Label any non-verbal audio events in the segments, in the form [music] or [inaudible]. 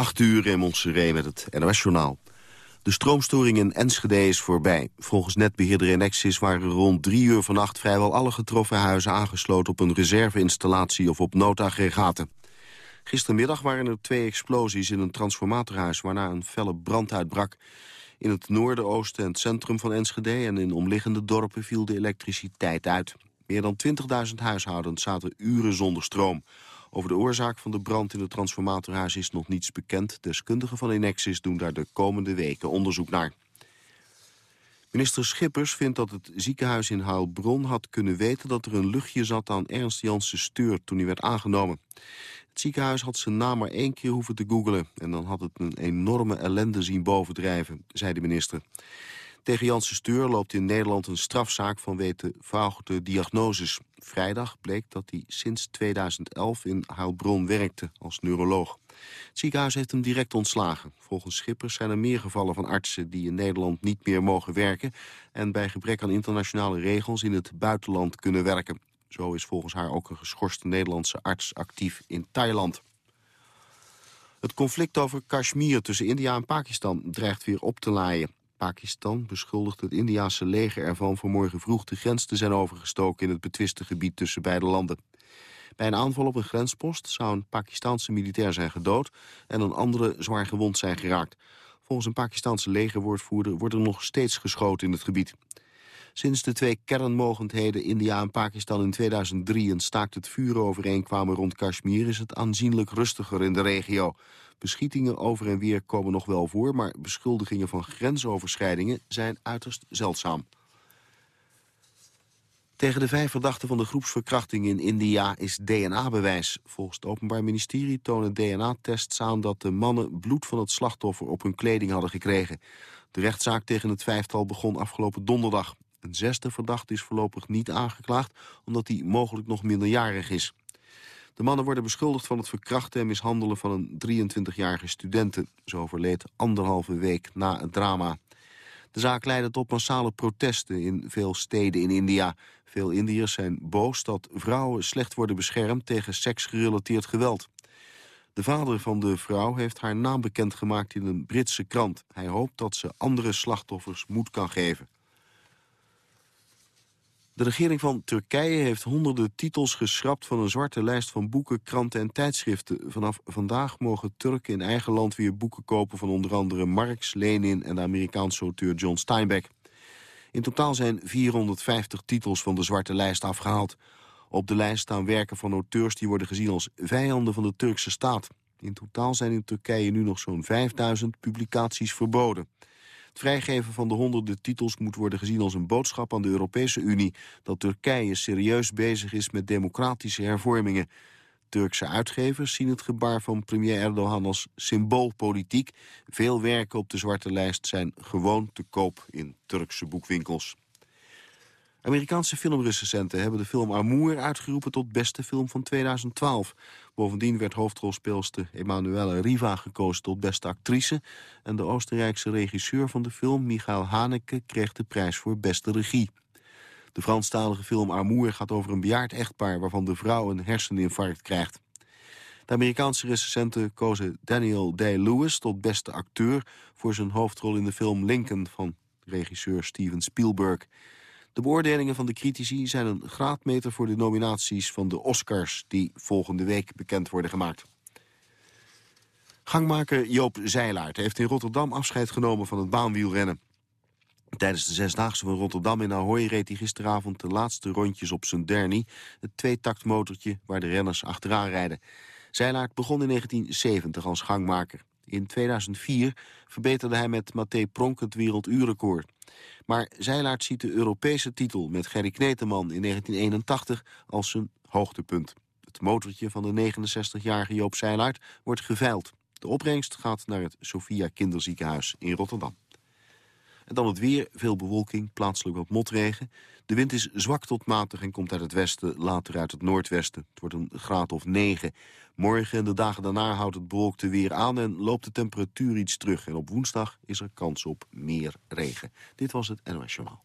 8 uur in Montserrat met het NOS-journaal. De stroomstoring in Enschede is voorbij. Volgens netbeheerder Enexis waren rond drie uur vannacht... vrijwel alle getroffen huizen aangesloten op een reserveinstallatie of op noodaggregaten. Gistermiddag waren er twee explosies in een transformatorhuis... waarna een felle brand uitbrak. In het noorden, oosten en het centrum van Enschede... en in omliggende dorpen viel de elektriciteit uit. Meer dan 20.000 huishoudens zaten uren zonder stroom. Over de oorzaak van de brand in het transformatorhuis is nog niets bekend. Deskundigen van Enexis doen daar de komende weken onderzoek naar. Minister Schippers vindt dat het ziekenhuis in Heilbronn had kunnen weten dat er een luchtje zat aan Ernst Janssen Steur toen hij werd aangenomen. Het ziekenhuis had zijn naam maar één keer hoeven te googelen en dan had het een enorme ellende zien bovendrijven, zei de minister. Tegen Janssen Steur loopt in Nederland een strafzaak vanwege foute diagnoses. Vrijdag bleek dat hij sinds 2011 in Heilbronn werkte als neuroloog. Het ziekenhuis heeft hem direct ontslagen. Volgens Schippers zijn er meer gevallen van artsen die in Nederland niet meer mogen werken... en bij gebrek aan internationale regels in het buitenland kunnen werken. Zo is volgens haar ook een geschorste Nederlandse arts actief in Thailand. Het conflict over Kashmir tussen India en Pakistan dreigt weer op te laaien. Pakistan beschuldigt het Indiase leger ervan vanmorgen vroeg de grens te zijn overgestoken in het betwiste gebied tussen beide landen. Bij een aanval op een grenspost zou een Pakistanse militair zijn gedood en een andere zwaar gewond zijn geraakt. Volgens een Pakistanse legerwoordvoerder wordt er nog steeds geschoten in het gebied. Sinds de twee kernmogendheden India en Pakistan in 2003 een staakt het vuren overeenkwamen rond Kashmir is het aanzienlijk rustiger in de regio. Beschietingen over en weer komen nog wel voor... maar beschuldigingen van grensoverschrijdingen zijn uiterst zeldzaam. Tegen de vijf verdachten van de groepsverkrachting in India is DNA-bewijs. Volgens het Openbaar Ministerie tonen DNA-tests aan dat de mannen bloed van het slachtoffer op hun kleding hadden gekregen. De rechtszaak tegen het vijftal begon afgelopen donderdag. Een zesde verdachte is voorlopig niet aangeklaagd omdat hij mogelijk nog minderjarig is. De mannen worden beschuldigd van het verkrachten en mishandelen van een 23-jarige studente. Zo overleed anderhalve week na het drama. De zaak leidde tot massale protesten in veel steden in India. Veel Indiërs zijn boos dat vrouwen slecht worden beschermd tegen seksgerelateerd geweld. De vader van de vrouw heeft haar naam bekendgemaakt in een Britse krant. Hij hoopt dat ze andere slachtoffers moed kan geven. De regering van Turkije heeft honderden titels geschrapt van een zwarte lijst van boeken, kranten en tijdschriften. Vanaf vandaag mogen Turken in eigen land weer boeken kopen van onder andere Marx, Lenin en de Amerikaanse auteur John Steinbeck. In totaal zijn 450 titels van de zwarte lijst afgehaald. Op de lijst staan werken van auteurs die worden gezien als vijanden van de Turkse staat. In totaal zijn in Turkije nu nog zo'n 5000 publicaties verboden. Het vrijgeven van de honderden titels moet worden gezien als een boodschap aan de Europese Unie... dat Turkije serieus bezig is met democratische hervormingen. Turkse uitgevers zien het gebaar van premier Erdogan als symboolpolitiek. Veel werken op de zwarte lijst zijn gewoon te koop in Turkse boekwinkels. Amerikaanse filmrecensenten hebben de film Amour uitgeroepen tot beste film van 2012. Bovendien werd hoofdrolspeelster Emanuele Riva gekozen tot beste actrice... en de Oostenrijkse regisseur van de film, Michael Haneke, kreeg de prijs voor beste regie. De Franstalige film Amour gaat over een bejaard echtpaar... waarvan de vrouw een herseninfarct krijgt. De Amerikaanse recensenten kozen Daniel Day-Lewis tot beste acteur... voor zijn hoofdrol in de film Lincoln van regisseur Steven Spielberg... De beoordelingen van de critici zijn een graadmeter voor de nominaties van de Oscars... die volgende week bekend worden gemaakt. Gangmaker Joop Zeilaert heeft in Rotterdam afscheid genomen van het baanwielrennen. Tijdens de Zesdaagse van Rotterdam in Ahoy reed hij gisteravond de laatste rondjes op zijn derny... het tweetaktmotortje waar de renners achteraan rijden. Zeilaert begon in 1970 als gangmaker. In 2004 verbeterde hij met Matthé Pronk het werelduurrecord. Maar Zeilaert ziet de Europese titel met Gerry Kneteman in 1981 als zijn hoogtepunt. Het motortje van de 69-jarige Joop Zeilaert wordt geveild. De opbrengst gaat naar het Sophia Kinderziekenhuis in Rotterdam. En dan het weer, veel bewolking, plaatselijk wat motregen. De wind is zwak tot matig en komt uit het westen, later uit het noordwesten. Het wordt een graad of 9. Morgen en de dagen daarna houdt het bewolkte weer aan en loopt de temperatuur iets terug. En op woensdag is er kans op meer regen. Dit was het NOS Journaal.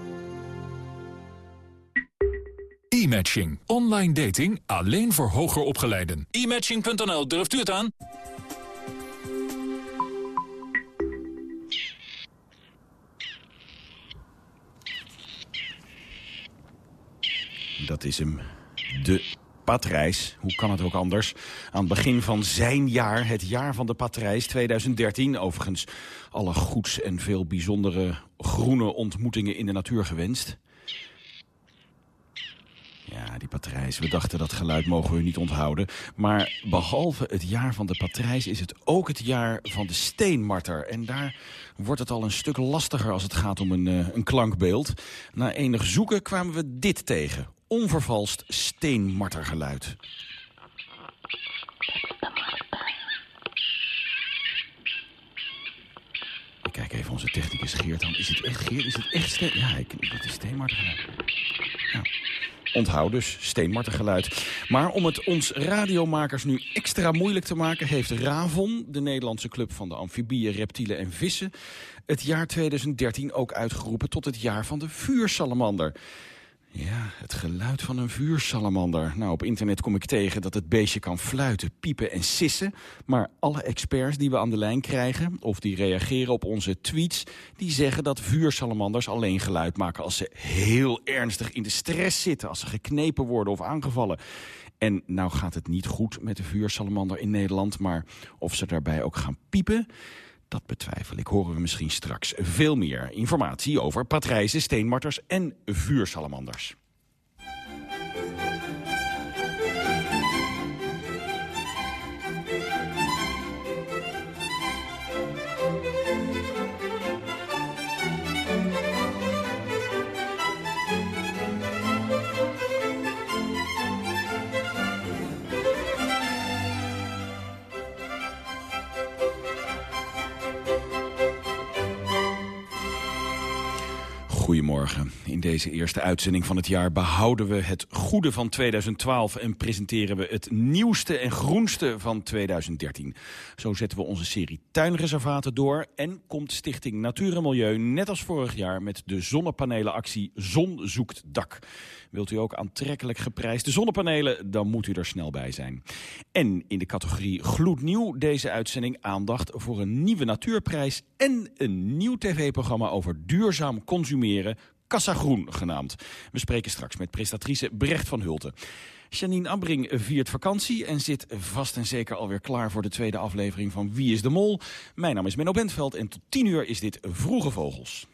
E-matching. Online dating alleen voor hoger opgeleiden. E-matching.nl, durft u het aan? Dat is hem. De Patrijs. Hoe kan het ook anders? Aan het begin van zijn jaar, het jaar van de Patrijs 2013. Overigens alle goeds en veel bijzondere groene ontmoetingen in de natuur gewenst. Ja, die We dachten dat geluid mogen we niet onthouden. Maar behalve het jaar van de patrijs is het ook het jaar van de steenmarter. En daar wordt het al een stuk lastiger als het gaat om een, uh, een klankbeeld. Na enig zoeken kwamen we dit tegen. Onvervalst steenmartergeluid. Ik kijk even onze technicus Geert aan. Is het echt Geert? Is het echt steen? Ja, ik, dat is steenmartergeluid. Onthoud dus, steenmartergeluid. Maar om het ons radiomakers nu extra moeilijk te maken... heeft RAVON, de Nederlandse club van de amfibieën, reptielen en vissen... het jaar 2013 ook uitgeroepen tot het jaar van de vuursalamander. Ja, het geluid van een vuursalamander. Nou, op internet kom ik tegen dat het beestje kan fluiten, piepen en sissen. Maar alle experts die we aan de lijn krijgen... of die reageren op onze tweets... die zeggen dat vuursalamanders alleen geluid maken... als ze heel ernstig in de stress zitten... als ze geknepen worden of aangevallen. En nou gaat het niet goed met de vuursalamander in Nederland... maar of ze daarbij ook gaan piepen... Dat betwijfel ik. Horen we misschien straks veel meer informatie over patrijzen, steenmarters en vuursalamanders. Goedemorgen. In deze eerste uitzending van het jaar behouden we het goede van 2012... en presenteren we het nieuwste en groenste van 2013. Zo zetten we onze serie tuinreservaten door... en komt Stichting Natuur en Milieu net als vorig jaar... met de zonnepanelenactie Zon zoekt dak. Wilt u ook aantrekkelijk geprijsde zonnepanelen, dan moet u er snel bij zijn. En in de categorie gloednieuw deze uitzending aandacht voor een nieuwe natuurprijs... en een nieuw tv-programma over duurzaam consumeren, Kassa Groen genaamd. We spreken straks met prestatrice Brecht van Hulten. Janine Ambring viert vakantie en zit vast en zeker alweer klaar voor de tweede aflevering van Wie is de Mol. Mijn naam is Menno Bentveld en tot tien uur is dit Vroege Vogels.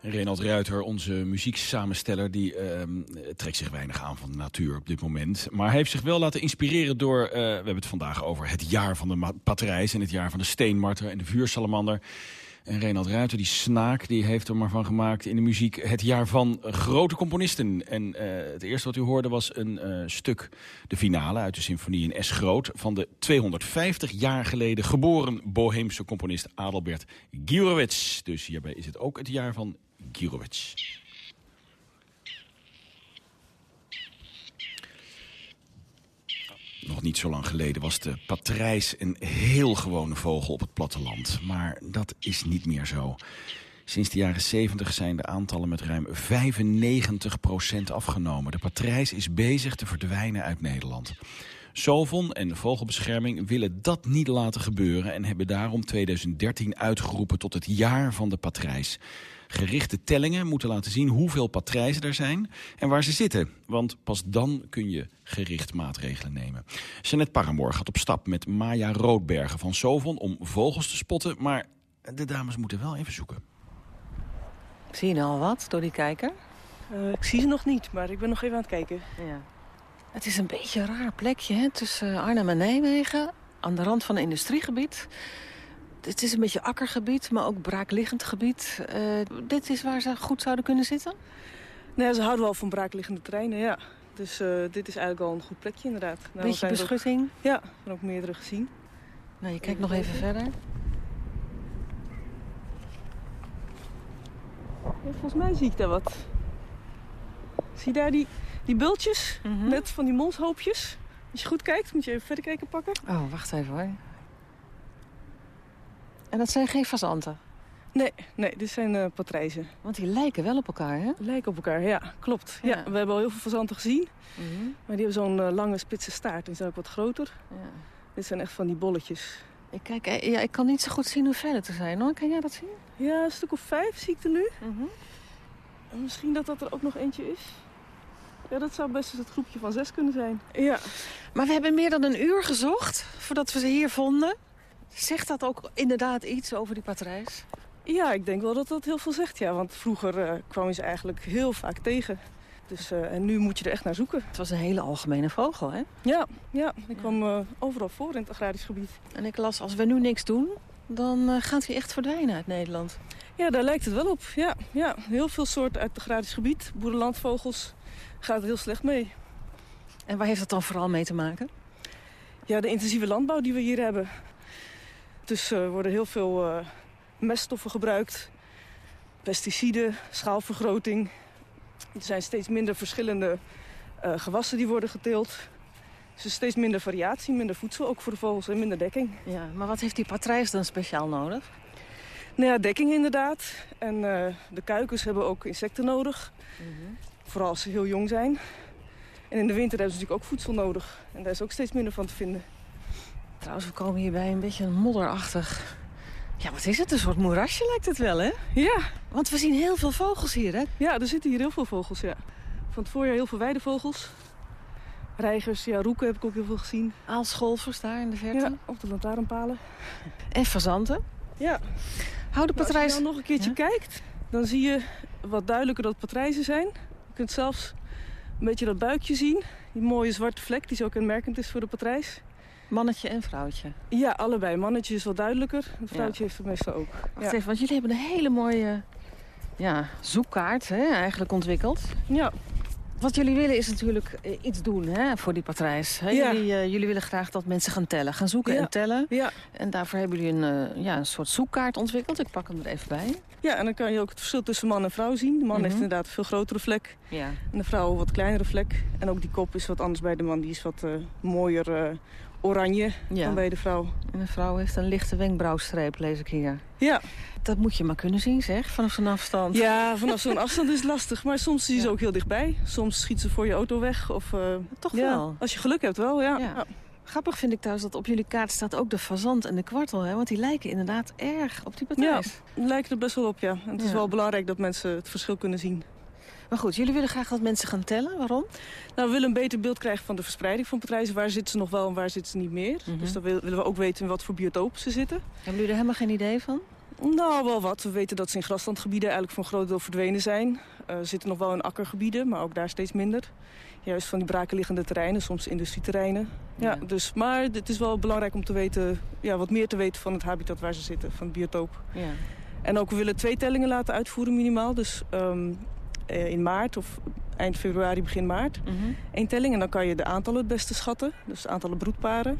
Renald Ruiter, onze muzieksamensteller, die ehm, trekt zich weinig aan van de natuur op dit moment. Maar hij heeft zich wel laten inspireren door, eh, we hebben het vandaag over het jaar van de patrijs en het jaar van de steenmarter en de vuursalamander. En Renald Ruiter, die snaak, die heeft er maar van gemaakt in de muziek het jaar van grote componisten. En uh, het eerste wat u hoorde was een uh, stuk, de finale uit de symfonie in S groot... van de 250 jaar geleden geboren Boheemse componist Adelbert Gurewitz. Dus hierbij is het ook het jaar van Gurewitz. Nog niet zo lang geleden was de patrijs een heel gewone vogel op het platteland. Maar dat is niet meer zo. Sinds de jaren 70 zijn de aantallen met ruim 95% afgenomen. De patrijs is bezig te verdwijnen uit Nederland. Sovon en Vogelbescherming willen dat niet laten gebeuren... en hebben daarom 2013 uitgeroepen tot het jaar van de patrijs. Gerichte tellingen moeten laten zien hoeveel patrijzen er zijn en waar ze zitten. Want pas dan kun je gericht maatregelen nemen. Jeanette Paramoor gaat op stap met Maya Roodbergen van Sovon om vogels te spotten. Maar de dames moeten wel even zoeken. Zie je nou al wat door die kijker? Uh, ik zie ze nog niet, maar ik ben nog even aan het kijken. Ja. Het is een beetje een raar plekje hè? tussen Arnhem en Nijmegen. Aan de rand van een industriegebied. Het is een beetje akkergebied, maar ook braakliggend gebied. Uh, dit is waar ze goed zouden kunnen zitten? Nee, ze houden wel van braakliggende terreinen, ja. Dus uh, dit is eigenlijk wel een goed plekje inderdaad. Nou, beetje beschutting? Ook, ja, zijn ook meerdere gezien. Nou, je kijkt nog even verder. Ja, volgens mij zie ik daar wat. Zie je daar die, die bultjes? Mm -hmm. Net van die monshoopjes. Als je goed kijkt, moet je even verder kijken pakken. Oh, wacht even hoor. En dat zijn geen fazanten? Nee, nee, dit zijn uh, patrijzen. Want die lijken wel op elkaar, hè? Lijken op elkaar, ja, klopt. Ja. ja we hebben al heel veel fazanten gezien. Mm -hmm. Maar die hebben zo'n uh, lange spitse staart. Die zijn ook wat groter. Ja. Dit zijn echt van die bolletjes. Ik, kijk, eh, ja, ik kan niet zo goed zien hoe ver het er zijn, hoor. Kan jij dat zien? Ja, een stuk of vijf zie ik er nu. Mm -hmm. en misschien dat dat er ook nog eentje is. Ja, dat zou best eens het groepje van zes kunnen zijn. Ja. Maar we hebben meer dan een uur gezocht voordat we ze hier vonden. Zegt dat ook inderdaad iets over die patrijs? Ja, ik denk wel dat dat heel veel zegt, ja. Want vroeger uh, kwam je ze eigenlijk heel vaak tegen. Dus, uh, en nu moet je er echt naar zoeken. Het was een hele algemene vogel, hè? Ja, ja. ik kwam uh, overal voor in het agrarisch gebied. En ik las, als we nu niks doen, dan gaat hij echt verdwijnen uit Nederland. Ja, daar lijkt het wel op. Ja, ja. Heel veel soorten uit het agrarisch gebied, boerenlandvogels, gaat het heel slecht mee. En waar heeft dat dan vooral mee te maken? Ja, de intensieve landbouw die we hier hebben. Dus er uh, worden heel veel uh, meststoffen gebruikt. Pesticiden, schaalvergroting. Er zijn steeds minder verschillende uh, gewassen die worden geteeld. Dus er is steeds minder variatie, minder voedsel, ook voor de vogels en minder dekking. Ja, maar wat heeft die patrijs dan speciaal nodig? Nou ja, dekking inderdaad. En de kuikens hebben ook insecten nodig. Mm -hmm. Vooral als ze heel jong zijn. En in de winter hebben ze natuurlijk ook voedsel nodig. En daar is ook steeds minder van te vinden. Trouwens, we komen hierbij een beetje modderachtig. Ja, wat is het? Een soort moerasje lijkt het wel, hè? Ja. Want we zien heel veel vogels hier, hè? Ja, er zitten hier heel veel vogels, ja. Van het voorjaar heel veel weidevogels. Reigers, ja, roeken heb ik ook heel veel gezien. Aalscholvers daar in de verte. Ja, op de lantaarnpalen. En fazanten. Ja. Hou de patrijs... Nou, als je dan nog een keertje ja? kijkt, dan zie je wat duidelijker dat patrijzen zijn. Je kunt zelfs een beetje dat buikje zien. Die mooie zwarte vlek, die zo kenmerkend is voor de patrijs. Mannetje en vrouwtje? Ja, allebei. Mannetje is wat duidelijker. Het vrouwtje ja. heeft het meestal ook. Wacht ja. even, want jullie hebben een hele mooie ja, zoekkaart hè, eigenlijk ontwikkeld. Ja. Wat jullie willen is natuurlijk iets doen hè, voor die patrijs. Hè? Ja. Jullie, uh, jullie willen graag dat mensen gaan tellen. Gaan zoeken ja. en tellen. Ja. En daarvoor hebben jullie een, uh, ja, een soort zoekkaart ontwikkeld. Ik pak hem er even bij. Ja, en dan kan je ook het verschil tussen man en vrouw zien. De man mm -hmm. heeft inderdaad een veel grotere vlek. Ja. En de vrouw een wat kleinere vlek. En ook die kop is wat anders bij de man. Die is wat uh, mooier oranje ja. dan bij de vrouw. En de vrouw heeft een lichte wenkbrauwstreep, lees ik hier. Ja. Dat moet je maar kunnen zien, zeg, vanaf zo'n afstand. Ja, vanaf zo'n afstand is lastig. Maar soms zie je ze ook heel dichtbij. Soms schiet ze voor je auto weg. Of, uh, Toch ja, wel? Als je geluk hebt wel, ja. ja. Grappig vind ik trouwens dat op jullie kaart staat ook de fazant en de kwartel. Hè? Want die lijken inderdaad erg op die patrijs. Ja, lijken er best wel op, ja. En het is wel belangrijk dat mensen het verschil kunnen zien. Maar goed, jullie willen graag dat mensen gaan tellen. Waarom? Nou, we willen een beter beeld krijgen van de verspreiding van patrijzen. Waar zitten ze nog wel en waar zitten ze niet meer. Mm -hmm. Dus dan willen we ook weten in wat voor biotopen ze zitten. Hebben jullie er helemaal geen idee van? Nou, wel wat. We weten dat ze in graslandgebieden eigenlijk voor een groot deel verdwenen zijn. Uh, er zitten nog wel in akkergebieden, maar ook daar steeds minder. Juist van die brakenliggende terreinen, soms industrieterreinen. Ja, ja. Dus, maar het is wel belangrijk om te weten, ja, wat meer te weten van het habitat waar ze zitten, van het biotoop. Ja. En ook we willen twee tellingen laten uitvoeren minimaal. Dus um, in maart of eind februari, begin maart. Mm -hmm. Eén telling en dan kan je de aantallen het beste schatten. Dus de aantallen broedparen.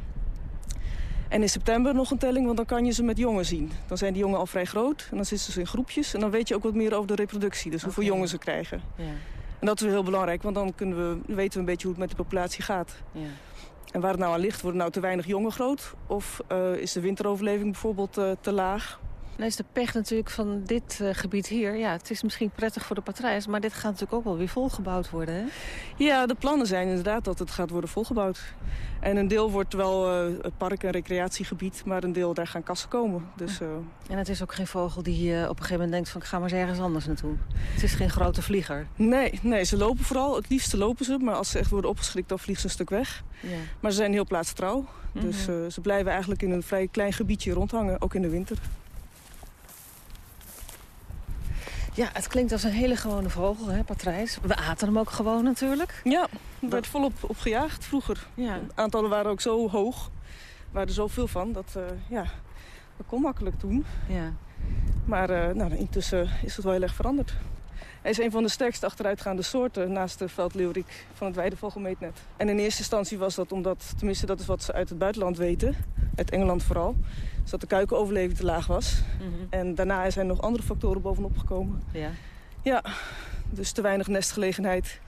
En in september nog een telling, want dan kan je ze met jongen zien. Dan zijn die jongen al vrij groot en dan zitten ze in groepjes. En dan weet je ook wat meer over de reproductie, dus hoeveel jongen ze krijgen. Ja. En dat is heel belangrijk, want dan kunnen we, weten we een beetje hoe het met de populatie gaat. Ja. En waar het nou aan ligt, worden nou te weinig jongen groot? Of uh, is de winteroverleving bijvoorbeeld uh, te laag? Nou is de pech natuurlijk van dit uh, gebied hier. Ja, het is misschien prettig voor de patrijs, maar dit gaat natuurlijk ook wel weer volgebouwd worden, hè? Ja, de plannen zijn inderdaad dat het gaat worden volgebouwd. En een deel wordt wel uh, park- en recreatiegebied, maar een deel daar gaan kassen komen. Dus, uh... En het is ook geen vogel die op een gegeven moment denkt van ik ga maar eens ergens anders naartoe. Het is geen grote vlieger. Nee, nee, ze lopen vooral. Het liefste lopen ze, maar als ze echt worden opgeschrikt dan vliegen ze een stuk weg. Ja. Maar ze zijn heel plaatstrouw. Mm -hmm. Dus ze blijven eigenlijk in een vrij klein gebiedje rondhangen, ook in de winter. Ja, het klinkt als een hele gewone vogel, hè, patrijs. We aten hem ook gewoon natuurlijk. Ja, er werd volop op gejaagd vroeger. Ja. De aantallen waren ook zo hoog. Er waren er zoveel van. Dat, uh, ja, dat kon makkelijk doen. Ja. Maar uh, nou, intussen is het wel heel erg veranderd. Hij is een van de sterkst achteruitgaande soorten naast de veldleeuwerik van het weidevogelmeetnet. En in eerste instantie was dat omdat, tenminste dat is wat ze uit het buitenland weten, uit Engeland vooral, is dat de kuikenoverleving te laag was. Mm -hmm. En daarna zijn nog andere factoren bovenop gekomen. Ja. Ja, dus te weinig nestgelegenheid,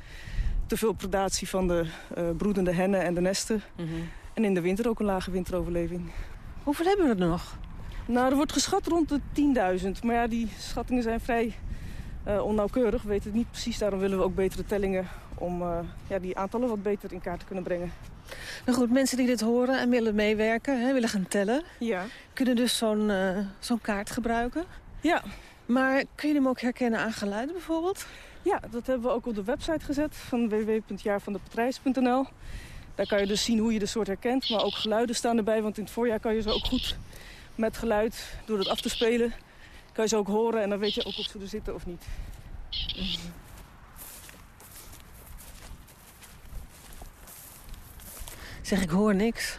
te veel predatie van de uh, broedende hennen en de nesten. Mm -hmm. En in de winter ook een lage winteroverleving. Hoeveel hebben we er nog? Nou, er wordt geschat rond de 10.000. Maar ja, die schattingen zijn vrij uh, onnauwkeurig. We weten het niet precies. Daarom willen we ook betere tellingen om uh, ja, die aantallen wat beter in kaart te kunnen brengen. Nou goed, mensen die dit horen en willen meewerken, hè, willen gaan tellen... Ja. kunnen dus zo'n uh, zo'n kaart gebruiken. Ja. Maar kun je hem ook herkennen aan geluiden bijvoorbeeld? Ja, dat hebben we ook op de website gezet van www.jaarvandepatrijs.nl. Daar kan je dus zien hoe je de soort herkent, maar ook geluiden staan erbij. Want in het voorjaar kan je ze ook goed met geluid, door het af te spelen kan je ze ook horen en dan weet je ook of ze er zitten of niet. Zeg, ik hoor niks.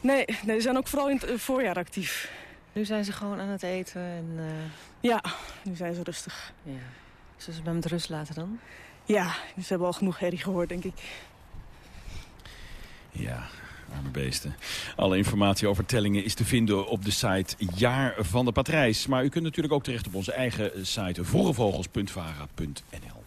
Nee, nee, ze zijn ook vooral in het voorjaar actief. Nu zijn ze gewoon aan het eten en... Uh... Ja, nu zijn ze rustig. Ja. Zullen ze me met rust laten dan? Ja, ze hebben al genoeg herrie gehoord, denk ik. Ja, Arme beesten. Alle informatie over tellingen is te vinden op de site Jaar van de Patrijs. Maar u kunt natuurlijk ook terecht op onze eigen site vroegevogels.vara.nl.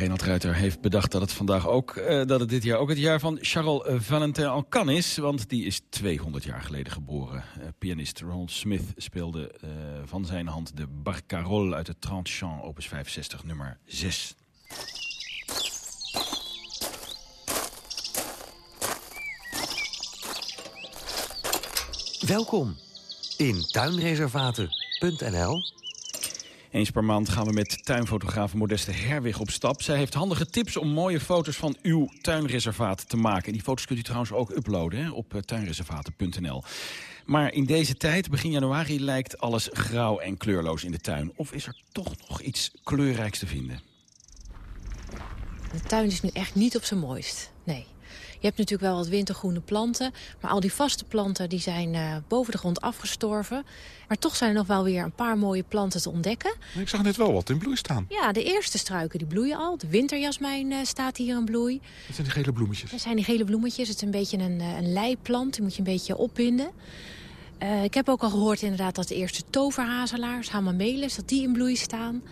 Renald Ruiter heeft bedacht dat het vandaag ook, uh, dat het dit jaar ook het jaar van Charles Valentin Alcan is. Want die is 200 jaar geleden geboren. Uh, pianist Ronald Smith speelde van zijn hand de Barcarolle uit de Trente Chant, opus 65, nummer 6. Welkom in tuinreservaten.nl eens per maand gaan we met tuinfotograaf Modeste Herwig op stap. Zij heeft handige tips om mooie foto's van uw tuinreservaat te maken. Die foto's kunt u trouwens ook uploaden hè, op eh, tuinreservaten.nl. Maar in deze tijd, begin januari, lijkt alles grauw en kleurloos in de tuin. Of is er toch nog iets kleurrijks te vinden? De tuin is nu echt niet op zijn mooist. Nee. Je hebt natuurlijk wel wat wintergroene planten. Maar al die vaste planten die zijn uh, boven de grond afgestorven. Maar toch zijn er nog wel weer een paar mooie planten te ontdekken. Ik zag net wel wat in bloei staan. Ja, de eerste struiken die bloeien al. De winterjasmijn uh, staat hier in bloei. Dat zijn die gele bloemetjes? Dat zijn die gele bloemetjes. Het is een beetje een, uh, een leiplant. Die moet je een beetje opbinden. Uh, ik heb ook al gehoord inderdaad dat de eerste toverhazelaars, hamamelis, dat die in bloei staan.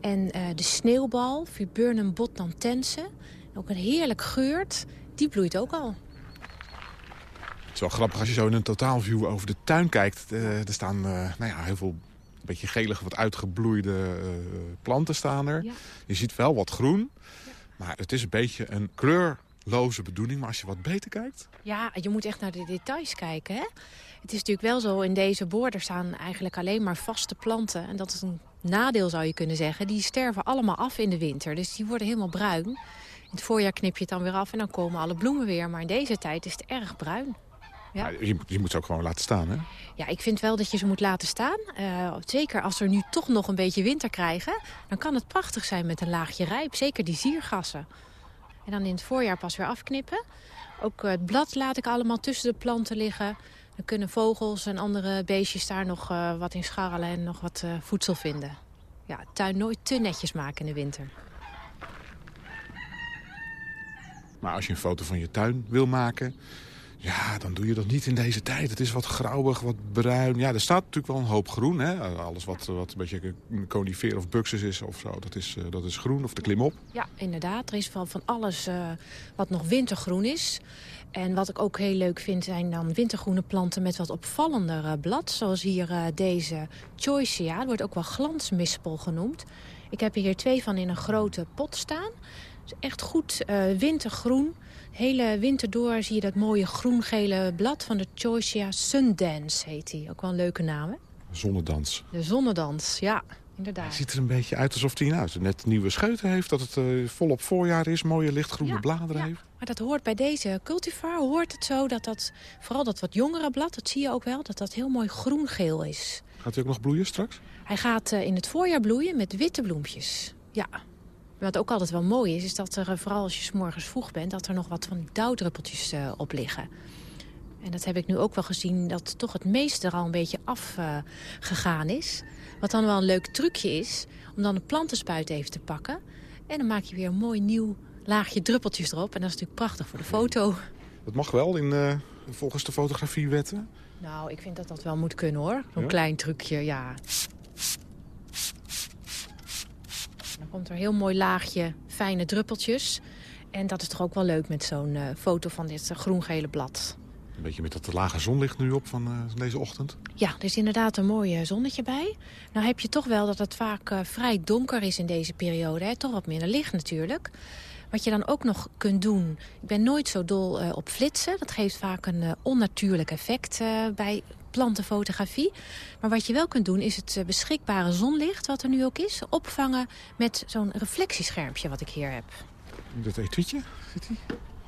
En uh, de sneeuwbal, Viburnum botnantense, ook een heerlijk geurt die bloeit ook al. Het is wel grappig als je zo in een totaalview over de tuin kijkt. Uh, er staan uh, nou ja, heel veel een beetje gelig, wat uitgebloeide uh, planten staan er. Ja. Je ziet wel wat groen, ja. maar het is een beetje een kleurloze bedoeling. Maar als je wat beter kijkt... Ja, je moet echt naar de details kijken. Hè? Het is natuurlijk wel zo, in deze border staan eigenlijk alleen maar vaste planten. En dat is een nadeel zou je kunnen zeggen. Die sterven allemaal af in de winter, dus die worden helemaal bruin. In het voorjaar knip je het dan weer af en dan komen alle bloemen weer. Maar in deze tijd is het erg bruin. Ja. je, je, moet ze ook gewoon laten staan, hè? Ja, ik vind wel dat je ze moet laten staan. Uh, zeker als we nu toch nog een beetje winter krijgen... dan kan het prachtig zijn met een laagje rijp. Zeker die ziergassen. En dan in het voorjaar pas weer afknippen. Ook uh, het blad laat ik allemaal tussen de planten liggen. Dan kunnen vogels en andere beestjes daar nog uh, wat in scharrelen... en nog wat voedsel vinden. Ja, tuin nooit te netjes maken in de winter. Maar als je een foto van je tuin wil maken... ja, dan doe je dat niet in deze tijd. Het is wat grauwig, wat bruin. Ja, er staat natuurlijk wel een hoop groen. Hè? Alles wat, wat een beetje conifeer of buxus is of zo, dat is, dat is groen of de klimop. Ja, inderdaad. Er is van, van alles uh, wat nog wintergroen is. En wat ik ook heel leuk vind zijn dan wintergroene planten met wat opvallender uh, blad. Zoals hier uh, deze choicea. Dat wordt ook wel glansmispel genoemd. Ik heb hier twee van in een grote pot staan echt goed uh, wintergroen. Hele winter door zie je dat mooie groen-gele blad van de Choicea Sundance heet die. Ook wel een leuke naam, hè? Zonnedans. De zonnedans, ja, inderdaad. Het ziet er een beetje uit alsof hij nou, net nieuwe scheuten heeft. Dat het uh, volop voorjaar is, mooie lichtgroene ja, bladeren ja. heeft. Maar dat hoort bij deze cultivar, hoort het zo dat dat, vooral dat wat jongere blad, dat zie je ook wel, dat dat heel mooi groen-geel is. Gaat hij ook nog bloeien straks? Hij gaat uh, in het voorjaar bloeien met witte bloempjes, ja. Wat ook altijd wel mooi is, is dat er, vooral als je 's morgens vroeg bent... dat er nog wat van die dauwdruppeltjes uh, op liggen. En dat heb ik nu ook wel gezien, dat toch het meeste er al een beetje afgegaan uh, is. Wat dan wel een leuk trucje is, om dan de plantenspuit even te pakken. En dan maak je weer een mooi nieuw laagje druppeltjes erop. En dat is natuurlijk prachtig voor de foto. Dat mag wel in, uh, volgens de fotografiewetten? Nou, ik vind dat dat wel moet kunnen hoor. Zo'n ja? klein trucje, ja. Komt er een heel mooi laagje fijne druppeltjes. En dat is toch ook wel leuk met zo'n uh, foto van dit uh, groen-gele blad. Een beetje met dat lage zonlicht nu op van uh, deze ochtend. Ja, er is inderdaad een mooi zonnetje bij. Nou heb je toch wel dat het vaak vrij donker is in deze periode. Hè? Toch wat minder licht natuurlijk. Wat je dan ook nog kunt doen... Ik ben nooit zo dol op flitsen. Dat geeft vaak een onnatuurlijk effect bij plantenfotografie. Maar wat je wel kunt doen is het beschikbare zonlicht, wat er nu ook is... opvangen met zo'n reflectieschermpje wat ik hier heb. Dat etuietje zit hier?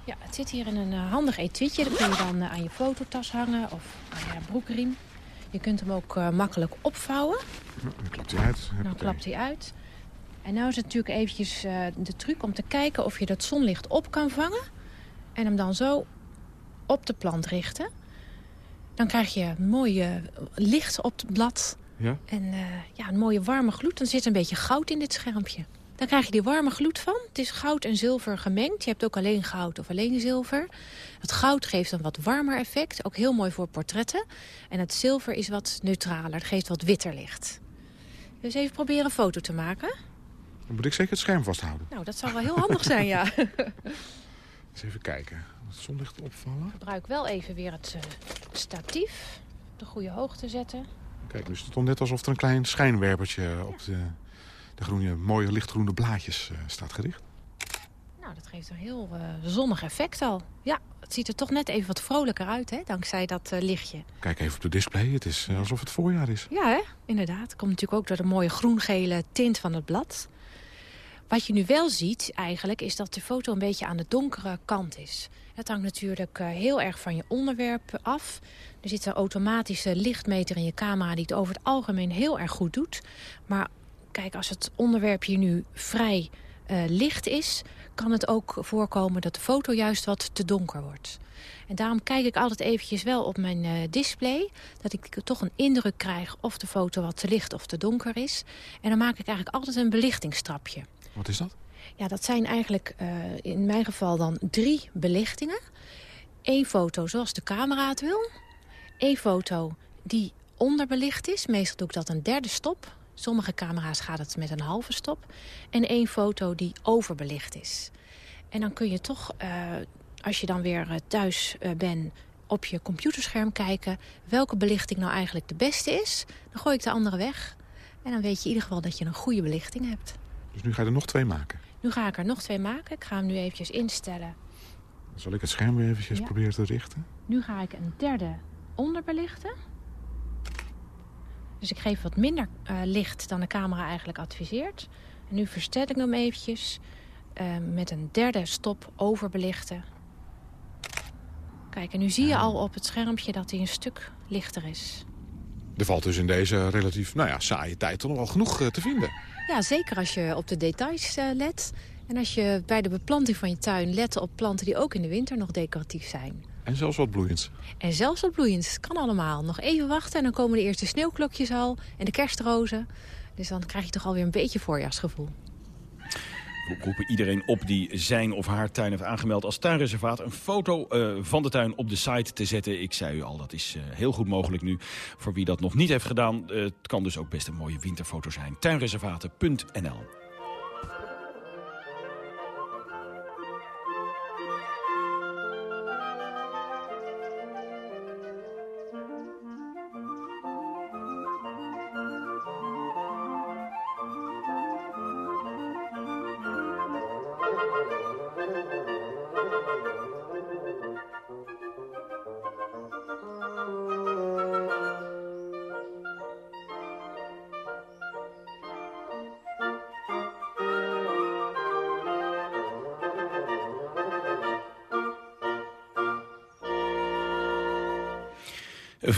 Ja, het zit hier in een uh, handig etuietje. Dat kun je dan uh, aan je fototas hangen of aan je broekriem. Je kunt hem ook makkelijk opvouwen. Ja, dan klapt hij uit. Dan klapt hij uit. En nu is het natuurlijk eventjes de truc om te kijken of je dat zonlicht op kan vangen. En hem dan zo op de plant richten. Dan krijg je mooi licht op het blad. Ja? En uh, ja, een mooie warme gloed. Dan zit een beetje goud in dit schermpje. Dan krijg je die warme gloed van. Het is goud en zilver gemengd. Je hebt ook alleen goud of alleen zilver. Het goud geeft een wat warmer effect. Ook heel mooi voor portretten. En het zilver is wat neutraler. Het geeft wat witter licht. Dus even proberen een foto te maken. Dan moet ik zeker het scherm vasthouden. Nou, dat zou wel heel handig zijn, ja. [laughs] Eens even kijken. Het zonlicht opvallen. Gebruik wel even weer het uh, statief. Op de goede hoogte zetten. Kijk, dus het stond net alsof er een klein schijnwerpertje op de, de groene, mooie lichtgroene blaadjes uh, staat gericht. Nou, dat geeft een heel uh, zonnig effect al. Ja, het ziet er toch net even wat vrolijker uit, hè, dankzij dat uh, lichtje. Kijk even op de display, het is alsof het voorjaar is. Ja, hè? inderdaad. Het komt natuurlijk ook door de mooie groen-gele tint van het blad. Wat je nu wel ziet eigenlijk is dat de foto een beetje aan de donkere kant is. Het hangt natuurlijk uh, heel erg van je onderwerp af. Er zit een automatische lichtmeter in je camera die het over het algemeen heel erg goed doet. Maar kijk, als het onderwerp hier nu vrij uh, licht is... kan het ook voorkomen dat de foto juist wat te donker wordt. En daarom kijk ik altijd eventjes wel op mijn uh, display... dat ik toch een indruk krijg of de foto wat te licht of te donker is. En dan maak ik eigenlijk altijd een belichtingstrapje. Wat is dat? Ja, dat zijn eigenlijk uh, in mijn geval dan drie belichtingen. Eén foto zoals de camera het wil. Eén foto die onderbelicht is. Meestal doe ik dat een derde stop. Sommige camera's gaat het met een halve stop. En één foto die overbelicht is. En dan kun je toch, uh, als je dan weer uh, thuis uh, bent, op je computerscherm kijken... welke belichting nou eigenlijk de beste is. Dan gooi ik de andere weg. En dan weet je in ieder geval dat je een goede belichting hebt. Dus nu ga je er nog twee maken? Nu ga ik er nog twee maken. Ik ga hem nu eventjes instellen. Zal ik het scherm weer eventjes ja. proberen te richten? Nu ga ik een derde onderbelichten. Dus ik geef wat minder uh, licht dan de camera eigenlijk adviseert. En nu verstel ik hem eventjes uh, met een derde stop overbelichten. Kijk, en nu zie je al op het schermpje dat hij een stuk lichter is. Er valt dus in deze relatief nou ja, saaie tijd toch nog wel genoeg uh, te vinden. Ja, zeker als je op de details uh, let. En als je bij de beplanting van je tuin let op planten die ook in de winter nog decoratief zijn. En zelfs wat bloeiends. En zelfs wat bloeiends. Kan allemaal. Nog even wachten en dan komen de eerste sneeuwklokjes al. En de kerstrozen. Dus dan krijg je toch alweer een beetje voorjaarsgevoel. We roepen iedereen op die zijn of haar tuin heeft aangemeld als tuinreservaat... een foto uh, van de tuin op de site te zetten. Ik zei u al, dat is uh, heel goed mogelijk nu. Voor wie dat nog niet heeft gedaan, uh, het kan dus ook best een mooie winterfoto zijn. Tuinreservaten.nl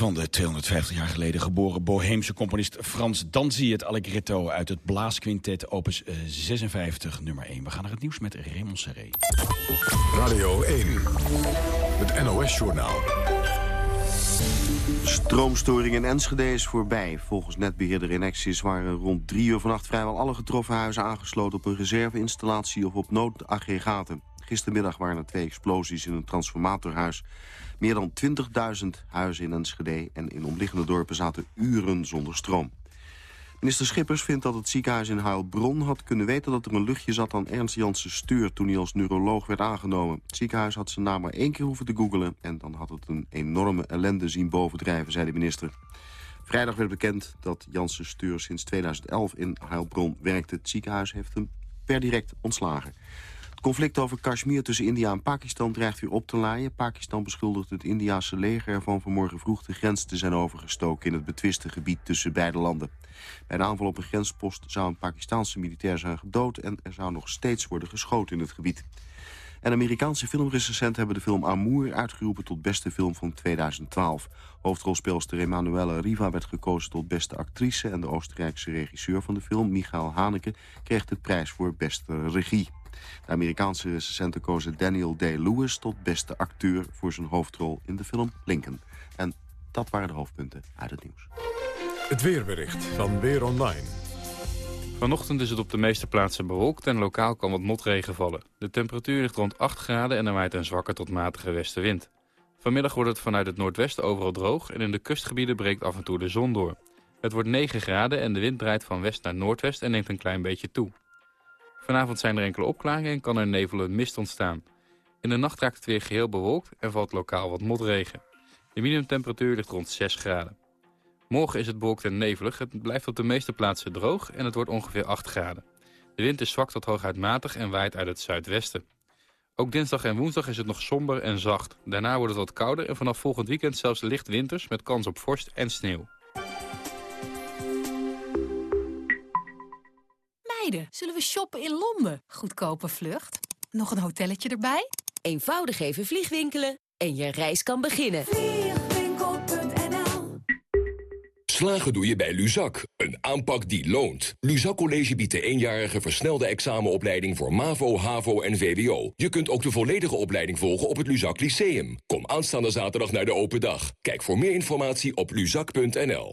Van de 250 jaar geleden geboren boheemse componist Frans Danzi... het Allegretto uit het Blaasquintet, opus 56, nummer 1. We gaan naar het nieuws met Raymond Serré. Radio 1, het NOS-journaal. Stroomstoring in Enschede is voorbij. Volgens netbeheerder Enexis waren rond drie uur vannacht... vrijwel alle getroffen huizen aangesloten op een reserveinstallatie... of op noodaggregaten. Gistermiddag waren er twee explosies in een transformatorhuis. Meer dan 20.000 huizen in Enschede en in omliggende dorpen zaten uren zonder stroom. Minister Schippers vindt dat het ziekenhuis in Heilbronn had kunnen weten dat er een luchtje zat aan Ernst Janssen Steur toen hij als neuroloog werd aangenomen. Het ziekenhuis had zijn naam maar één keer hoeven te googelen en dan had het een enorme ellende zien bovendrijven, zei de minister. Vrijdag werd bekend dat Janssen Steur sinds 2011 in Heilbronn werkte. Het ziekenhuis heeft hem per direct ontslagen. Het conflict over Kashmir tussen India en Pakistan dreigt weer op te laaien. Pakistan beschuldigt het Indiase leger ervan vanmorgen vroeg de grens te zijn overgestoken in het betwiste gebied tussen beide landen. Bij de aanval op een grenspost zou een Pakistaanse militair zijn gedood en er zou nog steeds worden geschoten in het gebied. En Amerikaanse filmrecensenten hebben de film Amour uitgeroepen tot beste film van 2012. Hoofdrolspeelster Emanuele Riva werd gekozen tot beste actrice... en de Oostenrijkse regisseur van de film, Michael Haneke, kreeg de prijs voor beste regie. De Amerikaanse recensenten kozen Daniel Day-Lewis tot beste acteur... voor zijn hoofdrol in de film Lincoln. En dat waren de hoofdpunten uit het nieuws. Het weerbericht van Weer Online. Vanochtend is het op de meeste plaatsen bewolkt en lokaal kan wat motregen vallen. De temperatuur ligt rond 8 graden en er waait een zwakke tot matige westenwind. Vanmiddag wordt het vanuit het noordwesten overal droog en in de kustgebieden breekt af en toe de zon door. Het wordt 9 graden en de wind draait van west naar noordwest en neemt een klein beetje toe. Vanavond zijn er enkele opklaringen en kan er nevel en mist ontstaan. In de nacht raakt het weer geheel bewolkt en valt lokaal wat motregen. De minimumtemperatuur ligt rond 6 graden. Morgen is het bewolkt en nevelig. Het blijft op de meeste plaatsen droog en het wordt ongeveer 8 graden. De wind is zwak tot hooguit matig en waait uit het zuidwesten. Ook dinsdag en woensdag is het nog somber en zacht. Daarna wordt het wat kouder en vanaf volgend weekend zelfs licht winters met kans op vorst en sneeuw. Zullen we shoppen in Londen? Goedkope vlucht. Nog een hotelletje erbij? Eenvoudig even vliegwinkelen en je reis kan beginnen. Slagen doe je bij Luzak, een aanpak die loont. Luzak College biedt de eenjarige versnelde examenopleiding voor MAVO, HAVO en VWO. Je kunt ook de volledige opleiding volgen op het Luzak Lyceum. Kom aanstaande zaterdag naar de open dag. Kijk voor meer informatie op luzak.nl.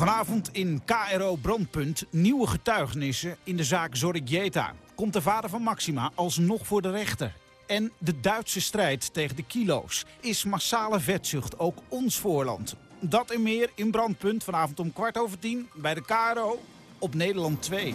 Vanavond in KRO Brandpunt nieuwe getuigenissen in de zaak Zorrigieta. Komt de vader van Maxima alsnog voor de rechter? En de Duitse strijd tegen de kilo's. Is massale vetzucht ook ons voorland? Dat en meer in Brandpunt vanavond om kwart over tien bij de KRO op Nederland 2.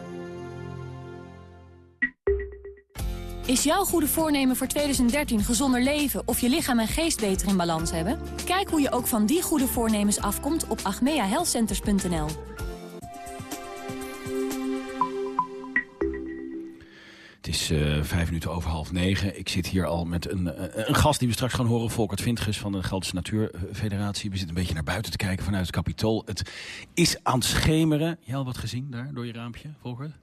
Is jouw goede voornemen voor 2013 gezonder leven of je lichaam en geest beter in balans hebben? Kijk hoe je ook van die goede voornemens afkomt op agmeahealthcenters.nl. Het is uh, vijf minuten over half negen. Ik zit hier al met een, uh, een gast die we straks gaan horen. Volkert Vintges van de Gelderse Natuurfederatie. We zitten een beetje naar buiten te kijken vanuit het kapitool. Het is aan het schemeren. Je had wat gezien daar door je raampje, Volkert?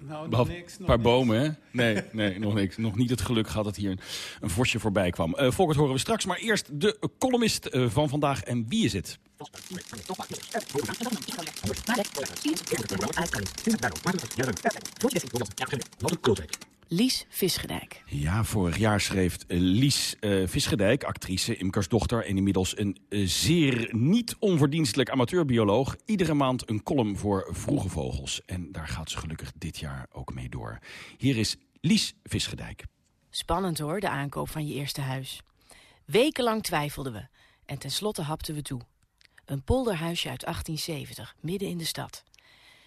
Nou, nog niks. Een paar bomen, hè? Nee, nee, nog niks. Nog niet het geluk gehad dat hier een, een vosje voorbij kwam. Uh, Volkert horen we straks, maar eerst de columnist uh, van vandaag. En wie is het? Lies Visgedijk. Ja, vorig jaar schreef Lies uh, Visgedijk, actrice, imkersdochter... en inmiddels een uh, zeer niet onverdienstelijk amateurbioloog... iedere maand een column voor vroege vogels. En daar gaat ze gelukkig dit jaar ook mee door. Hier is Lies Visgedijk. Spannend hoor, de aankoop van je eerste huis. Wekenlang twijfelden we en tenslotte hapten we toe. Een polderhuisje uit 1870, midden in de stad.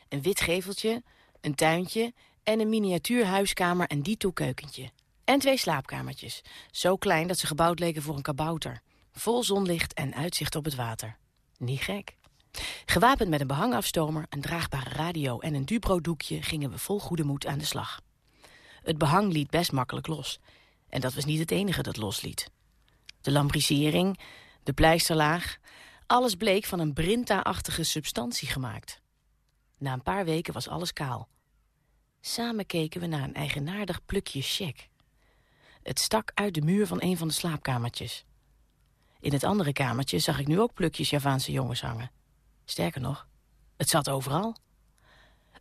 Een wit geveltje, een tuintje en een miniatuurhuiskamer en dito keukentje. En twee slaapkamertjes, zo klein dat ze gebouwd leken voor een kabouter. Vol zonlicht en uitzicht op het water. Niet gek. Gewapend met een behangafstomer, een draagbare radio en een Dupro-doekje... gingen we vol goede moed aan de slag. Het behang liet best makkelijk los. En dat was niet het enige dat losliet. De lambrisering, de pleisterlaag... alles bleek van een brinta-achtige substantie gemaakt. Na een paar weken was alles kaal. Samen keken we naar een eigenaardig plukje check. Het stak uit de muur van een van de slaapkamertjes. In het andere kamertje zag ik nu ook plukjes Javaanse jongens hangen. Sterker nog, het zat overal.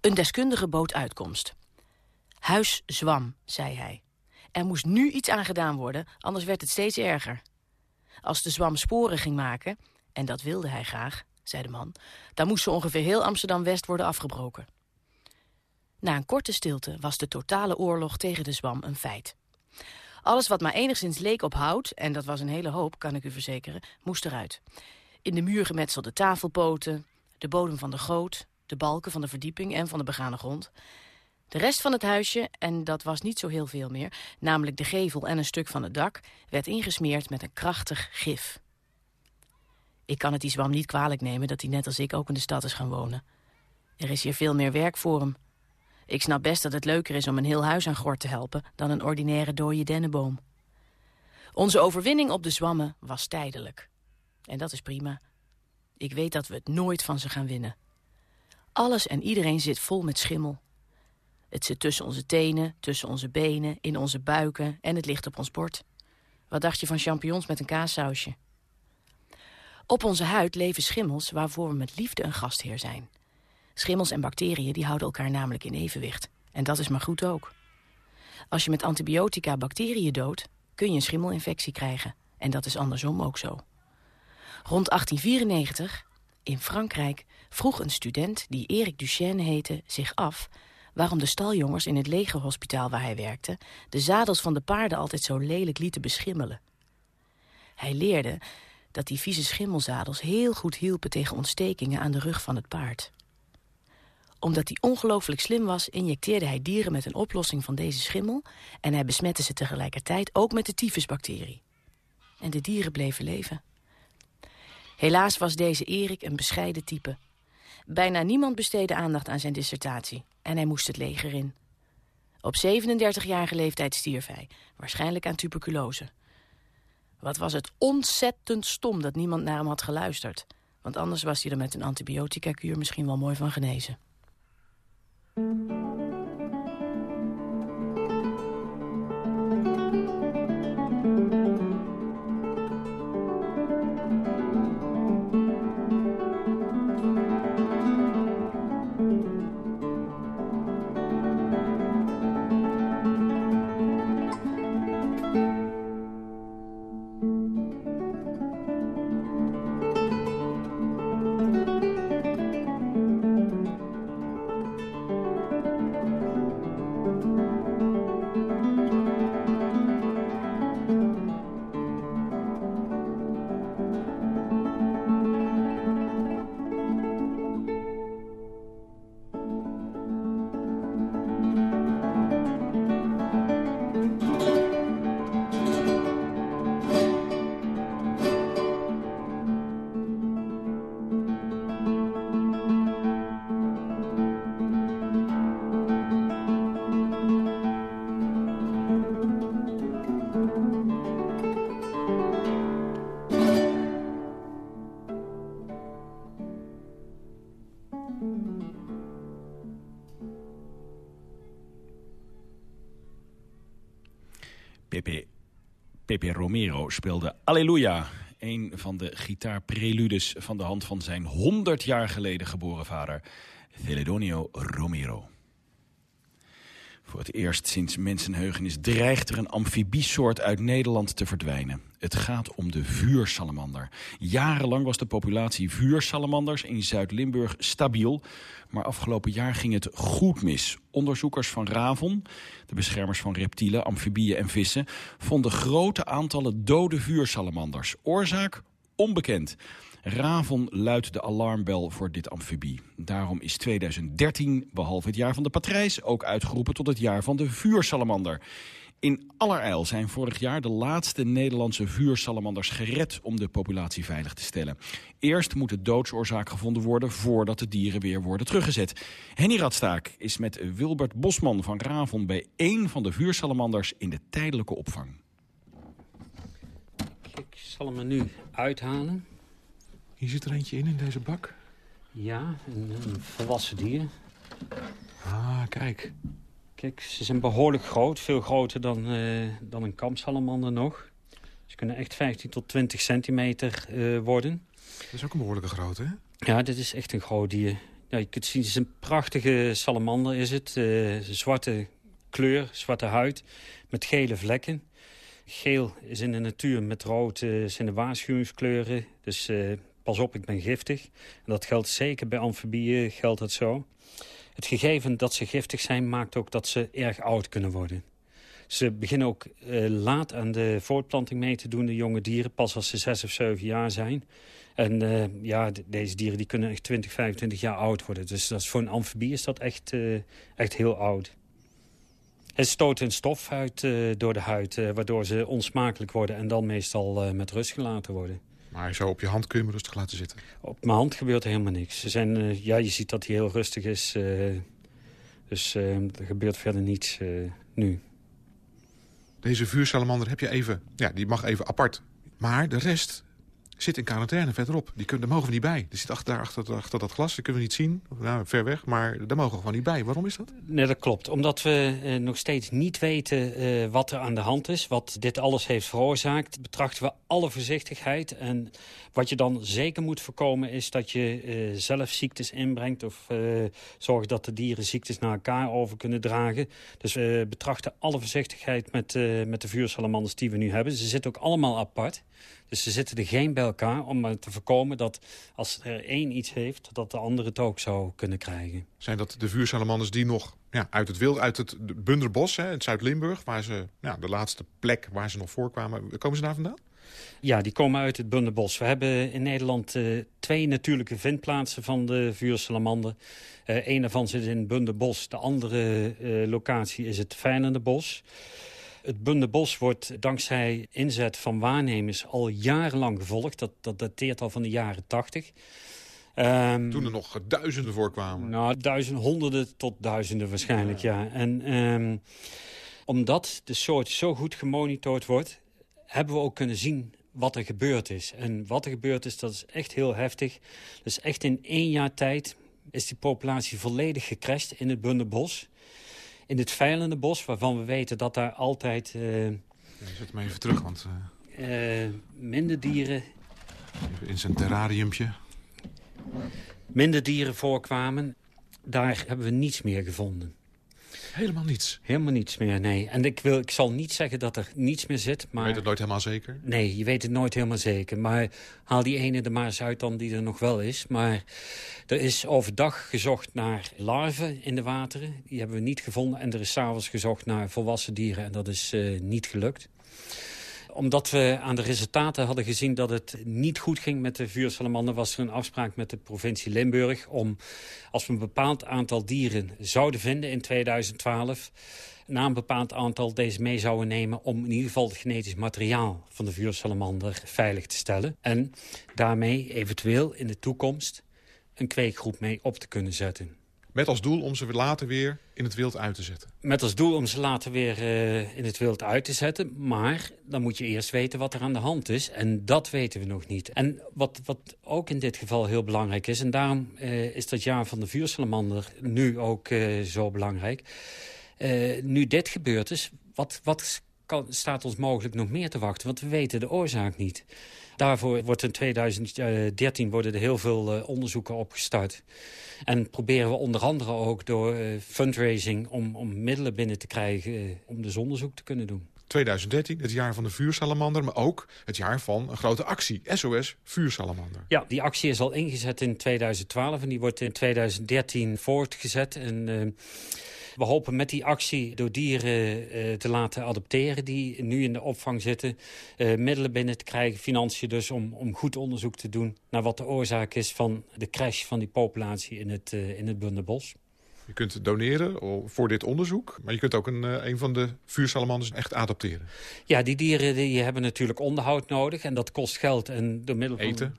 Een deskundige bood uitkomst. Huis zwam, zei hij. Er moest nu iets aan gedaan worden, anders werd het steeds erger. Als de zwam sporen ging maken, en dat wilde hij graag, zei de man... dan moest ze ongeveer heel Amsterdam-West worden afgebroken. Na een korte stilte was de totale oorlog tegen de zwam een feit. Alles wat maar enigszins leek op hout, en dat was een hele hoop, kan ik u verzekeren, moest eruit. In de muur gemetselde tafelpoten, de bodem van de goot, de balken van de verdieping en van de begane grond. De rest van het huisje, en dat was niet zo heel veel meer... namelijk de gevel en een stuk van het dak... werd ingesmeerd met een krachtig gif. Ik kan het die zwam niet kwalijk nemen dat hij net als ik ook in de stad is gaan wonen. Er is hier veel meer werk voor hem. Ik snap best dat het leuker is om een heel huis aan gort te helpen... dan een ordinaire dode dennenboom. Onze overwinning op de zwammen was tijdelijk. En dat is prima. Ik weet dat we het nooit van ze gaan winnen. Alles en iedereen zit vol met schimmel. Het zit tussen onze tenen, tussen onze benen, in onze buiken en het ligt op ons bord. Wat dacht je van champignons met een kaassausje? Op onze huid leven schimmels waarvoor we met liefde een gastheer zijn. Schimmels en bacteriën die houden elkaar namelijk in evenwicht. En dat is maar goed ook. Als je met antibiotica bacteriën doodt, kun je een schimmelinfectie krijgen. En dat is andersom ook zo. Rond 1894, in Frankrijk, vroeg een student die Erik Duchesne heette zich af waarom de staljongens in het legerhospitaal waar hij werkte... de zadels van de paarden altijd zo lelijk lieten beschimmelen. Hij leerde dat die vieze schimmelzadels heel goed hielpen tegen ontstekingen aan de rug van het paard. Omdat hij ongelooflijk slim was, injecteerde hij dieren met een oplossing van deze schimmel... en hij besmette ze tegelijkertijd ook met de tyfusbacterie. En de dieren bleven leven. Helaas was deze Erik een bescheiden type. Bijna niemand besteedde aandacht aan zijn dissertatie en hij moest het leger in. Op 37-jarige leeftijd stierf hij, waarschijnlijk aan tuberculose. Wat was het ontzettend stom dat niemand naar hem had geluisterd. Want anders was hij er met een antibiotica-kuur misschien wel mooi van genezen. Pepe, Pepe Romero speelde Alleluia. Een van de gitaarpreludes van de hand van zijn 100 jaar geleden geboren vader, Celedonio Romero. Voor het eerst sinds mensenheugenis dreigt er een amfibiesoort uit Nederland te verdwijnen. Het gaat om de vuursalamander. Jarenlang was de populatie vuursalamanders in Zuid-Limburg stabiel. Maar afgelopen jaar ging het goed mis. Onderzoekers van Ravon, de beschermers van reptielen, amfibieën en vissen... vonden grote aantallen dode vuursalamanders. Oorzaak? Onbekend. Ravon luidt de alarmbel voor dit amfibie. Daarom is 2013, behalve het jaar van de patrijs... ook uitgeroepen tot het jaar van de vuursalamander. In allerijl zijn vorig jaar de laatste Nederlandse vuursalamanders gered om de populatie veilig te stellen. Eerst moet de doodsoorzaak gevonden worden voordat de dieren weer worden teruggezet. Henny Radstaak is met Wilbert Bosman van Ravon bij één van de vuursalamanders in de tijdelijke opvang. Ik zal hem er nu uithalen. Hier zit er eentje in, in deze bak? Ja, een, een volwassen dier. Ah, kijk. Kijk, ze zijn behoorlijk groot. Veel groter dan, uh, dan een kampsalamander nog. Ze kunnen echt 15 tot 20 centimeter uh, worden. Dat is ook een behoorlijke grootte, hè? Ja, dit is echt een groot dier. Ja, je kunt zien, het is een prachtige salamander is het. Uh, zwarte kleur, zwarte huid, met gele vlekken. Geel is in de natuur, met rood zijn de waarschuwingskleuren. Dus pas op, ik ben giftig. En dat geldt zeker bij amfibieën, geldt dat zo. Het gegeven dat ze giftig zijn maakt ook dat ze erg oud kunnen worden. Ze beginnen ook uh, laat aan de voortplanting mee te doen, de jonge dieren. Pas als ze zes of zeven jaar zijn. En uh, ja, deze dieren die kunnen echt 20, 25 jaar oud worden. Dus dat is, voor een amfibie is dat echt, uh, echt heel oud. Het stoot een stof uit door de huid, waardoor ze onsmakelijk worden... en dan meestal met rust gelaten worden. Maar zo op je hand kun je hem rustig laten zitten? Op mijn hand gebeurt helemaal niks. Ze zijn, ja, je ziet dat hij heel rustig is. dus er gebeurt verder niets nu. Deze vuursalamander heb je even, ja, die mag even apart. Maar de rest zit in quarantaine verderop. Die kunnen, daar mogen we niet bij. Die zit achter, daar, achter, dat glas, dat kunnen we niet zien. Nou, ver weg, maar daar mogen we gewoon niet bij. Waarom is dat? Nee, dat klopt. Omdat we eh, nog steeds niet weten eh, wat er aan de hand is. Wat dit alles heeft veroorzaakt. Betrachten we alle voorzichtigheid. En wat je dan zeker moet voorkomen is dat je uh, zelf ziektes inbrengt... of zorgt dat de dieren ziektes naar elkaar over kunnen dragen. Dus we betrachten alle voorzichtigheid met, met de vuursalamanders die we nu hebben. Ze zitten ook allemaal apart. Dus ze zitten er geen bij elkaar om te voorkomen dat als er één iets heeft... dat de ander het ook zou kunnen krijgen. Zijn dat de vuursalamanders die nog ja, uit het wild, uit het Bunderbos, hè, in Zuid-Limburg... waar ze, ja, de laatste plek waar ze nog voorkwamen, komen ze daar vandaan? Ja, die komen uit het Bunderbos. We hebben in Nederland uh, twee natuurlijke vindplaatsen van de vuursalamander. Uh, een daarvan zit in Bunderbos, de andere uh, locatie is het Fijnenderbos. Het Bunderbos wordt dankzij inzet van waarnemers al jarenlang gevolgd. Dat, dat dateert al van de jaren tachtig. Um, Toen er nog duizenden voorkwamen. Nou, duizenden, honderden tot duizenden waarschijnlijk, ja. ja. En um, omdat de soort zo goed gemonitord wordt... hebben we ook kunnen zien wat er gebeurd is. En wat er gebeurd is, dat is echt heel heftig. Dus echt in één jaar tijd is die populatie volledig gecrashed in het Bunderbos in het veilende bos, waarvan we weten dat daar altijd... Uh, zet me even terug, want... Uh, minder dieren... Even in zijn terrariumpje. Minder dieren voorkwamen. Daar hebben we niets meer gevonden. Helemaal niets? Helemaal niets meer, nee. En ik, wil, ik zal niet zeggen dat er niets meer zit. Maar... Je weet het nooit helemaal zeker? Nee, je weet het nooit helemaal zeker. Maar haal die ene er maar eens uit dan die er nog wel is. Maar er is overdag gezocht naar larven in de wateren. Die hebben we niet gevonden. En er is s'avonds gezocht naar volwassen dieren. En dat is uh, niet gelukt omdat we aan de resultaten hadden gezien dat het niet goed ging met de vuursalamander... was er een afspraak met de provincie Limburg om... als we een bepaald aantal dieren zouden vinden in 2012... na een bepaald aantal deze mee zouden nemen... om in ieder geval het genetisch materiaal van de vuursalamander veilig te stellen. En daarmee eventueel in de toekomst een kweekgroep mee op te kunnen zetten. Met als doel om ze later weer in het wild uit te zetten? Met als doel om ze later weer uh, in het wild uit te zetten. Maar dan moet je eerst weten wat er aan de hand is. En dat weten we nog niet. En wat, wat ook in dit geval heel belangrijk is... en daarom uh, is dat jaar van de vuursalamander nu ook uh, zo belangrijk... nu dit gebeurd is, wat, wat kan, staat ons mogelijk nog meer te wachten? Want we weten de oorzaak niet. Daarvoor wordt in 2013 worden er heel veel onderzoeken opgestart... En proberen we onder andere ook door uh, fundraising om, om middelen binnen te krijgen... Uh, om dus onderzoek te kunnen doen. 2013, het jaar van de vuursalamander, maar ook het jaar van een grote actie. SOS Vuursalamander. Ja, die actie is al ingezet in 2012 en die wordt in 2013 voortgezet. En uh, we hopen met die actie door dieren uh, te laten adopteren... die nu in de opvang zitten, uh, middelen binnen te krijgen, financiën dus... Om, om goed onderzoek te doen naar wat de oorzaak is van de crash van die populatie in het, uh, in het Bunderbos. Je kunt doneren voor dit onderzoek, maar je kunt ook een, een van de vuursalamanders echt adopteren. Ja, die dieren die hebben natuurlijk onderhoud nodig en dat kost geld. En door middel van... Eten?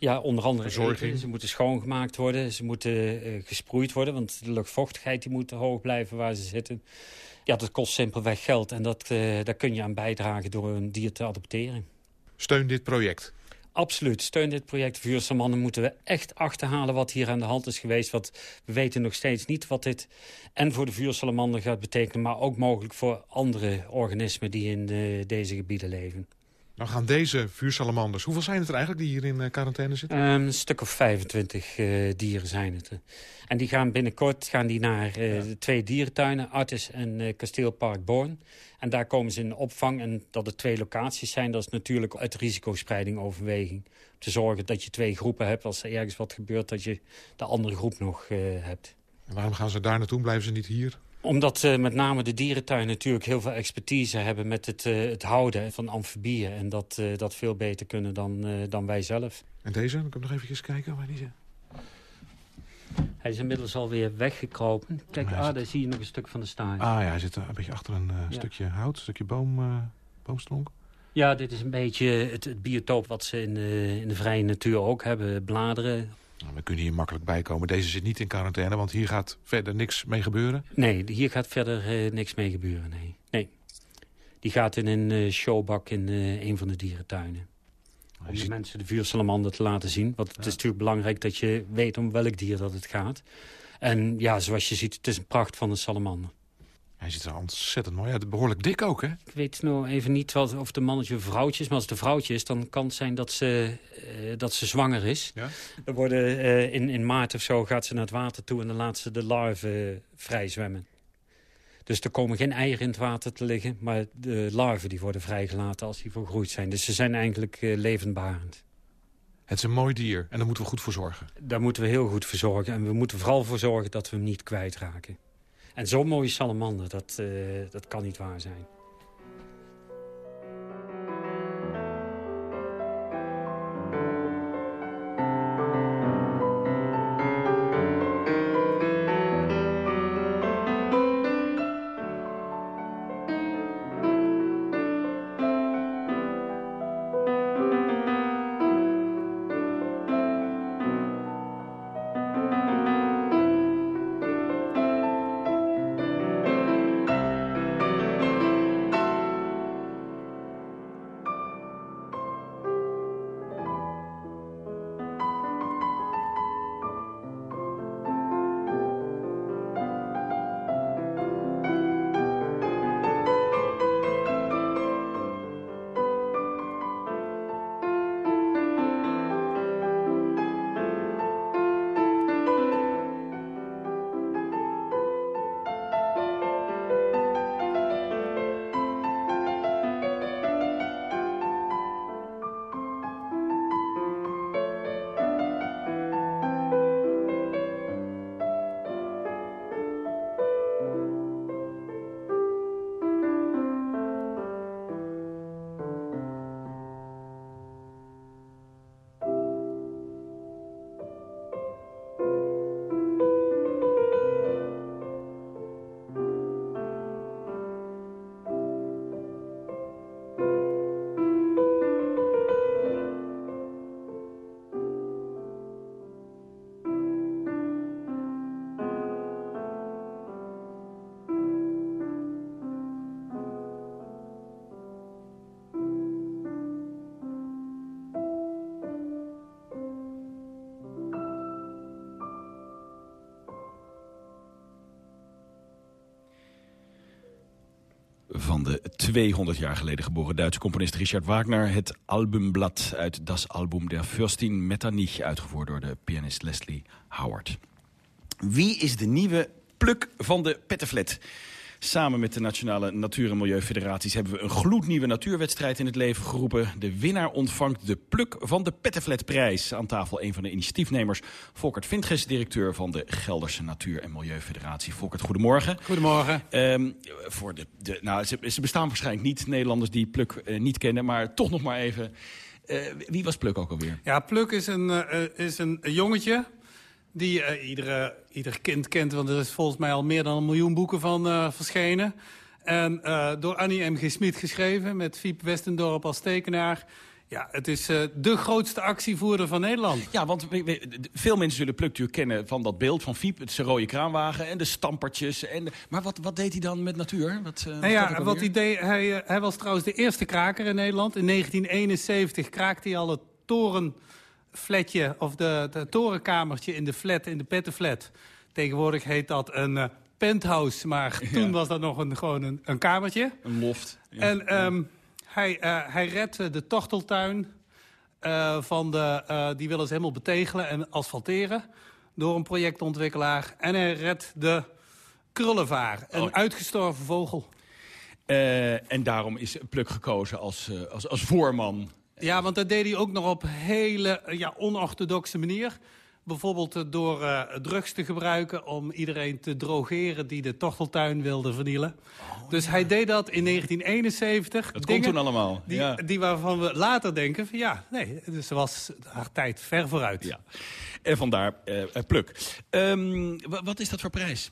Ja, onder andere. Ze moeten schoongemaakt worden, ze moeten uh, gesproeid worden... want de luchtvochtigheid die moet hoog blijven waar ze zitten. Ja, dat kost simpelweg geld en dat, uh, daar kun je aan bijdragen door een dier te adopteren. Steun dit project? Absoluut, steun dit project. Vuursalamander moeten we echt achterhalen wat hier aan de hand is geweest. Want we weten nog steeds niet wat dit en voor de vuursalamander gaat betekenen... maar ook mogelijk voor andere organismen die in de, deze gebieden leven. Nou gaan deze vuursalamanders, hoeveel zijn het er eigenlijk die hier in uh, quarantaine zitten? Um, een stuk of 25 uh, dieren zijn het. En die gaan binnenkort gaan die naar uh, ja. twee dierentuinen, Artis en Kasteelpark Born. En daar komen ze in opvang. En dat er twee locaties zijn, dat is natuurlijk uit risicospreiding overweging. Om te zorgen dat je twee groepen hebt. Als er ergens wat gebeurt, dat je de andere groep nog hebt. En waarom gaan ze daar naartoe? Blijven ze niet hier? Omdat uh, met name de dierentuin natuurlijk heel veel expertise hebben... met het, uh, het houden van amfibieën. En dat, uh, dat veel beter kunnen dan, dan wij zelf. En deze? Dan kan ik nog even kijken waar die zit. Hij is inmiddels alweer weggekropen. Kijk, ah, daar zie je nog een stuk van de staart. Ah ja, hij zit een beetje achter een ja. stukje hout, een stukje boom, boomstronk. Ja, dit is een beetje het, het biotoop wat ze in de, in de vrije natuur ook hebben. Bladeren, nou, we kunnen hier makkelijk bij komen. Deze zit niet in quarantaine, want hier gaat verder niks mee gebeuren? Nee, hier gaat verder uh, niks mee gebeuren, nee. nee. Die gaat in een uh, showbak in uh, een van de dierentuinen. Om de mensen de vuursalamander te laten zien. Want het is natuurlijk belangrijk dat je weet om welk dier dat het gaat. En ja, zoals je ziet, het is een pracht van een salamander. Hij ziet er ontzettend mooi uit. Behoorlijk dik ook, hè? Ik weet nou even niet wat, of de mannetje of vrouwtje is. Maar als het een vrouwtje is, dan kan het zijn dat ze, uh, dat ze zwanger is. Ja? Dan worden, uh, in, in maart of zo gaat ze naar het water toe... en dan laat ze de larven vrij zwemmen. Dus er komen geen eieren in het water te liggen... maar de larven die worden vrijgelaten als die volgroeid zijn. Dus ze zijn eigenlijk uh, levendbarend. Het is een mooi dier en daar moeten we goed voor zorgen. Daar moeten we heel goed voor zorgen. En we moeten vooral voor zorgen dat we hem niet kwijtraken. En zo'n mooie salamander, dat, uh, dat kan niet waar zijn. 200 jaar geleden geboren Duitse componist Richard Wagner. Het albumblad uit Das Album der Fürstin Metternich, uitgevoerd door de pianist Leslie Howard. Wie is de nieuwe pluk van de Pettenflat? Samen met de Nationale Natuur- en Milieufederaties hebben we een gloednieuwe natuurwedstrijd in het leven geroepen. De winnaar ontvangt de pluk van de Pettenflatprijs. Aan tafel een van de initiatiefnemers, Volkert Vintges, directeur van de Gelderse Natuur- en Milieufederatie. Volkert, goedemorgen. Goedemorgen. Um, voor de, de, nou, ze, ze, bestaan waarschijnlijk niet, Nederlanders die pluk uh, niet kennen, maar toch nog maar even. Uh, wie was Pluk ook alweer? Ja, Pluk is een, uh, is een jongetje die uh, iedere, ieder kind kent. Want er is volgens mij al meer dan een miljoen boeken van uh, verschenen. En uh, door Annie M.G. Smit geschreven, met Fiep Westendorp als tekenaar. Ja, het is uh, de grootste actievoerder van Nederland. Ja, want we, we, veel mensen zullen Pluktuur kennen van dat beeld van Fiep. Het rode kraanwagen en de stampertjes. En de, maar wat, wat deed hij dan met natuur? Wat, uh, nou ja, wat hij, deed, hij, hij was trouwens de eerste kraker in Nederland. In 1971 kraakte hij al het toren flatje, of de, de torenkamertje in de flat, in de pettenflat. Tegenwoordig heet dat een uh, penthouse, maar [laughs] ja. toen was dat nog een, gewoon een, een kamertje. Een loft. Ja. En um, hij, uh, hij redt de torteltuin uh, van de, uh, die willen ze helemaal betegelen en asfalteren door een projectontwikkelaar. En hij redt de krullenvaar, een oh. uitgestorven vogel. Uh, en daarom is Pluk gekozen als, als, als voorman. Ja, want dat deed hij ook nog op hele ja, onorthodoxe manier. Bijvoorbeeld eh, door uh, drugs te gebruiken om iedereen te drogeren die de Tochteltuin wilde vernielen. Oh, dus hij deed dat in 1971. Dat komt toen allemaal. Die, ja. die waarvan we later denken van ja, nee, dus ze was haar tijd ver vooruit. Ja. En vandaar uh, Pluk. Um, wat is dat voor prijs?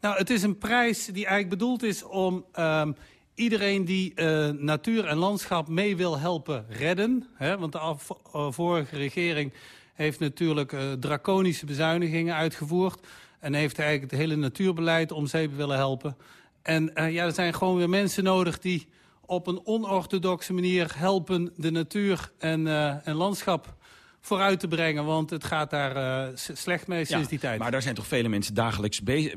Nou, het is een prijs die eigenlijk bedoeld is om... Um, iedereen die uh, natuur en landschap mee wil helpen redden. Hè, want de uh, vorige regering heeft natuurlijk uh, draconische bezuinigingen uitgevoerd. En heeft eigenlijk het hele natuurbeleid om zeep willen helpen. En ja, er zijn gewoon weer mensen nodig die op een onorthodoxe manier helpen de natuur en, en landschap vooruit te brengen. Want het gaat daar uh, slecht mee sinds ja, die tijd. Maar daar zijn toch vele mensen dagelijks bezig.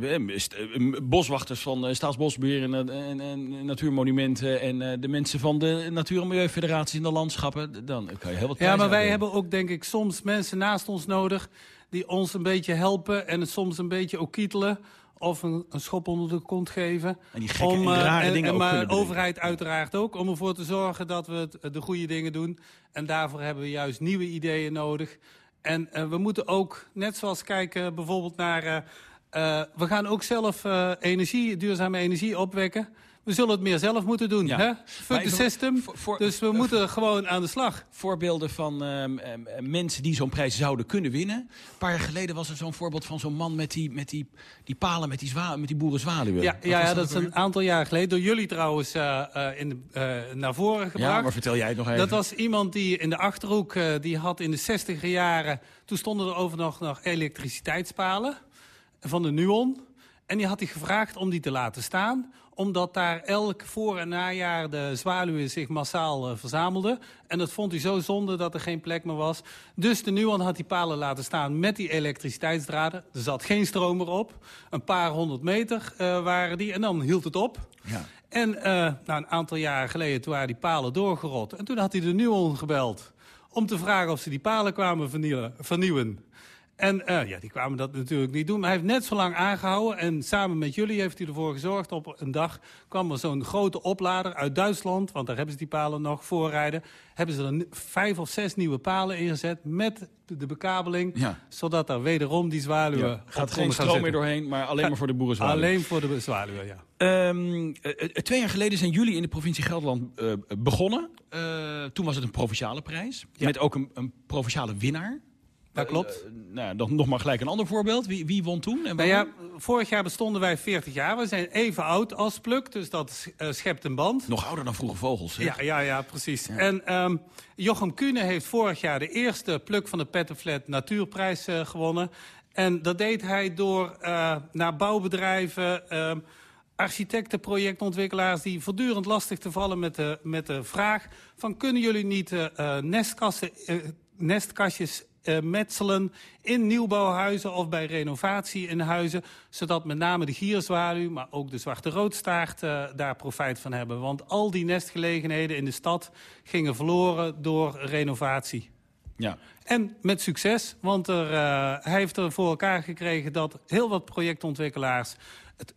Boswachters van uh, Staatsbosbeheer en, en, en, Natuurmonumenten... en uh, de mensen van de Natuur- en Milieufederaties in de landschappen. Dan kan je heel wat Ja, maar wij hebben ook denk ik soms mensen naast ons nodig... die ons een beetje helpen en het soms een beetje ook kietelen of een, een, schop onder de kont geven. En die gekke om, en rare en, dingen en, ook Maar de overheid uiteraard ook, om ervoor te zorgen dat we het, de goede dingen doen. En daarvoor hebben we juist nieuwe ideeën nodig. En uh, we moeten ook, net zoals kijken bijvoorbeeld naar... Uh, we gaan ook zelf energie, duurzame energie opwekken. We zullen het meer zelf moeten doen. Ja. Hè? Fuck the system. Voor, voor, dus we moeten gewoon aan de slag. Voorbeelden van uh, mensen die zo'n prijs zouden kunnen winnen. Een paar jaar geleden was er zo'n voorbeeld van zo'n man met die, met die, die palen met die, zwa, met die boerenzwaluwen. Ja, ja, ja dat, is een aantal jaar geleden. Door jullie trouwens uh, uh, in, naar voren gebracht. Ja, maar vertel jij het nog even. Dat was iemand die in de Achterhoek, die had in de 60 jaren... Toen stonden er over nog, nog elektriciteitspalen van de Nuon. En die had hij gevraagd om die te laten staan omdat daar elk voor- en najaar de zwaluwen zich massaal uh, verzamelden. En dat vond hij zo zonde dat er geen plek meer was. Dus de Nuon had die palen laten staan met die elektriciteitsdraden. Er zat geen stroom meer op. Een paar honderd meter uh, waren die en dan hield het op. Ja. En uh, nou, een aantal jaren geleden toen waren die palen doorgerot. En toen had hij de Nuon gebeld om te vragen of ze die palen kwamen vernieuwen. En uh, ja, die kwamen dat natuurlijk niet doen. Maar hij heeft net zo lang aangehouden. En samen met jullie heeft hij ervoor gezorgd. Op een dag kwam er zo'n grote oplader uit Duitsland. Want daar hebben ze die palen nog voorrijden. Hebben ze er vijf of zes nieuwe palen ingezet. Met de bekabeling. Ja. Zodat er wederom die zwaluwen... Ja, gaat geen stroom meer doorheen, maar alleen maar voor de boerenzwaluwen. Alleen voor de zwaluwen, ja. Um, uh, twee jaar geleden zijn jullie in de provincie Gelderland uh, begonnen. Uh, toen was het een provinciale prijs. Ja. Met ook een, een provinciale winnaar. Dat klopt. Uh, nou, dan nog maar gelijk een ander voorbeeld. Wie, wie won toen? En nou ja, vorig jaar bestonden wij 40 jaar. We zijn even oud als Pluk, dus dat uh, schept een band. Nog ouder dan Vroege Vogels, hè? Ja, ja, ja, precies. Ja. En um, Jochem Kuhne heeft vorig jaar de eerste Pluk van de Pettenflat Natuurprijs uh, gewonnen. En dat deed hij door naar bouwbedrijven... architecten, projectontwikkelaars die voortdurend lastig te vallen met de, met de vraag... van kunnen jullie niet nestkasten, nestkastjes uh, metselen in nieuwbouwhuizen of bij renovatie in huizen. Zodat met name de gierzwaluw, maar ook de zwarte roodstaart uh, daar profijt van hebben. Want al die nestgelegenheden in de stad gingen verloren door renovatie. Ja. En met succes, want er, uh, hij heeft er voor elkaar gekregen dat heel wat projectontwikkelaars het,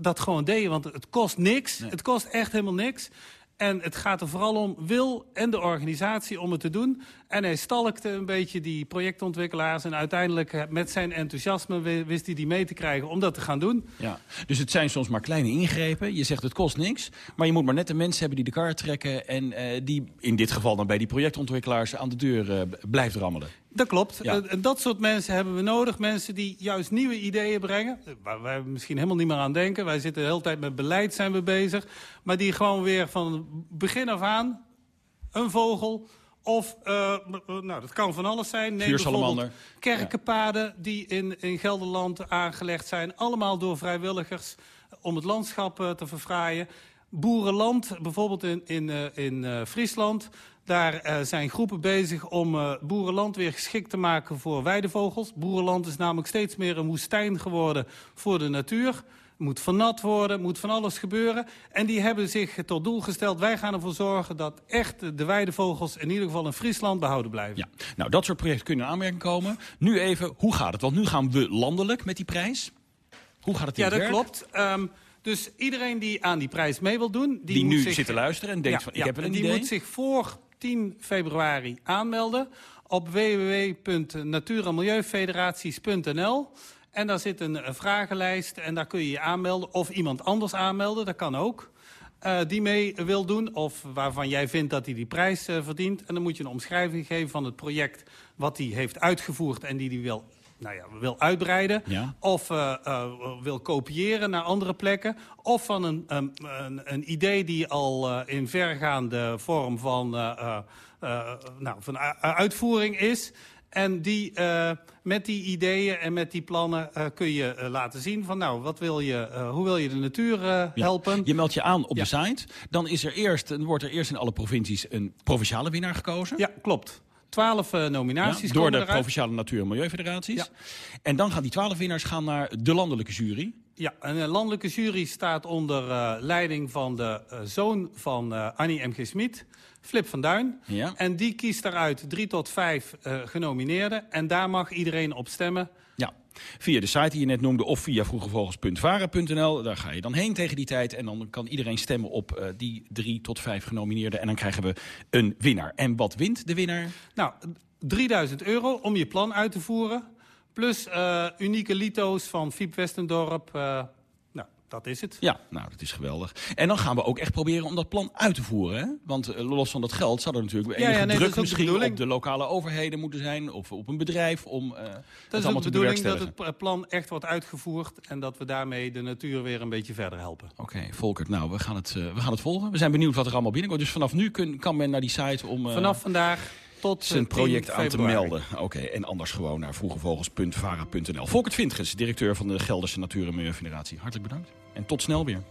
dat gewoon deden. Want het kost niks, nee. het kost echt helemaal niks. En het gaat er vooral om wil en de organisatie om het te doen. En hij stalkte een beetje die projectontwikkelaars. En uiteindelijk met zijn enthousiasme wist hij die mee te krijgen om dat te gaan doen. Ja, dus het zijn soms maar kleine ingrepen. Je zegt het kost niks. Maar je moet maar net de mensen hebben die de kar trekken. En uh, die in dit geval dan bij die projectontwikkelaars aan de deur uh, blijft rammelen. Dat klopt. Ja. En dat soort mensen hebben we nodig. Mensen die juist nieuwe ideeën brengen. Waar wij misschien helemaal niet meer aan denken. Wij zitten de hele tijd met beleid zijn we bezig. Maar die gewoon weer van begin af aan een vogel... Of, uh, nou, dat kan van alles zijn. Neem bijvoorbeeld kerkenpaden die in, in Gelderland aangelegd zijn. Allemaal door vrijwilligers om het landschap uh, te verfraaien. Boerenland, bijvoorbeeld in, in, uh, in Friesland. Daar uh, zijn groepen bezig om uh, boerenland weer geschikt te maken voor weidevogels. Boerenland is namelijk steeds meer een woestijn geworden voor de natuur. Moet vernat worden, moet van alles gebeuren. En die hebben zich tot doel gesteld... wij gaan ervoor zorgen dat echt de weidevogels... in ieder geval in Friesland behouden blijven. Ja, nou dat soort projecten kunnen in aanmerking komen. Nu even, hoe gaat het? Want nu gaan we landelijk met die prijs. Hoe gaat het in Ja, dat werk? klopt. Um, dus iedereen die aan die prijs mee wil doen... Die, Die nu zich, zit te luisteren en denkt ja, van, ik ja, heb wel een en die idee. moet zich voor 10 februari aanmelden. op www.natuur- En daar zit een, vragenlijst en daar kun je je aanmelden. Of iemand anders aanmelden, dat kan ook. Uh, die mee wil doen of waarvan jij vindt dat hij die prijs uh, verdient. En dan moet je een omschrijving geven van het project wat hij heeft uitgevoerd en die hij wil nou ja, wil uitbreiden. Ja. Of uh, uh, wil kopiëren naar andere plekken. Of van een, een, een idee die al uh, in vergaande vorm van, nou, van uitvoering is. En die, met die ideeën en met die plannen kun je laten zien van nou, wat wil je, hoe wil je de natuur helpen? Ja. Je meldt je aan op ja. de site. Dan is er eerst, dan wordt er eerst in alle provincies een provinciale winnaar gekozen. Ja, klopt. Twaalf nominaties ja, Door de Provinciale Natuur- en Milieufederaties. Ja. En dan gaan die twaalf winnaars gaan naar de landelijke jury. Ja, en de landelijke jury staat onder leiding van de zoon van Annie M.G. Smit... Flip van Duin. Ja. En die kiest daaruit drie tot vijf uh, genomineerden. En daar mag iedereen op stemmen. Via de site die je net noemde of via vroegevogels.varen.nl. Daar ga je dan heen tegen die tijd. En dan kan iedereen stemmen op uh, die drie tot vijf genomineerden. En dan krijgen we een winnaar. En wat wint de winnaar? Nou, 3000 euro om je plan uit te voeren. Plus uh, unieke lito's van Fiep Westendorp dat is het. Ja, nou, dat is geweldig. En dan gaan we ook echt proberen om dat plan uit te voeren. Hè? Want uh, los van dat geld zou er natuurlijk ja, ja, nee, druk misschien de op de lokale overheden moeten zijn... of op een bedrijf om uh, dat is ook de bedoeling dat het plan echt wordt uitgevoerd... en dat we daarmee de natuur weer een beetje verder helpen. Oké, okay, Volkert, nou, we gaan, het, uh, we gaan het volgen. We zijn benieuwd wat er allemaal binnenkomt. Dus vanaf nu kun, kan men naar die site om... vanaf vandaag tot zijn project aan te melden. Oké, okay, en anders gewoon naar vroegevogels.vara.nl. Volkert Vintges, directeur van de Gelderse Natuur- en Milieufederatie. Hartelijk bedankt. En tot snel weer.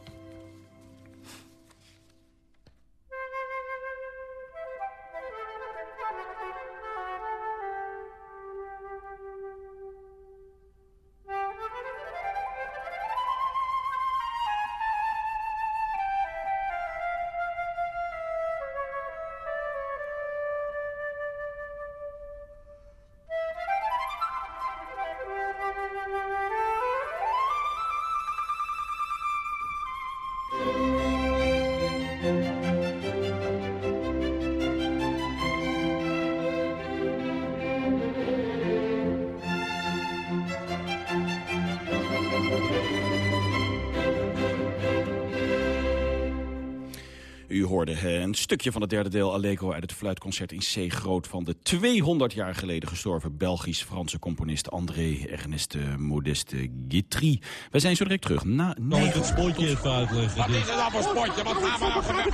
Stukje van het derde deel Allegro uit het fluitconcert in C groot van de 200 jaar geleden gestorven Belgisch-Franse componist André Ernest Modeste Guitry. Wij zijn zo direct terug na... Nog het spotje even uitleggen. Wat is het dan voor spotje? Wat gaan we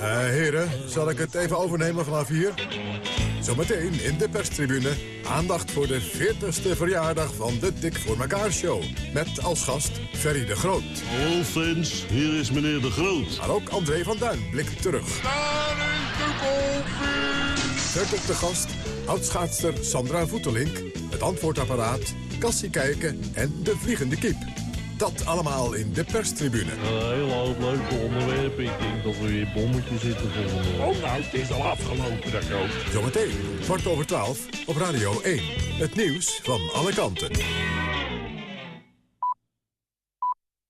nou uh, Heren, zal ik het even overnemen vanaf hier? Zometeen in de perstribune aandacht voor de 40ste verjaardag van de Dik voor elkaar show. Met als gast Ferry de Groot. Hallo fans, hier is meneer de Groot. Maar ook André van Duin blikt terug. Verder op de gast oudschaatster Sandra Voetelink. Het antwoordapparaat, Cassie Kijken en de Vliegende Kip. Dat allemaal in de perstribune. Een hele hoop leuke onderwerpen. Ik denk dat we weer bommetjes zitten volgende Oh nou, het is al afgelopen, dat ook. Zometeen, kwart over twaalf, op Radio 1. Het nieuws van alle kanten.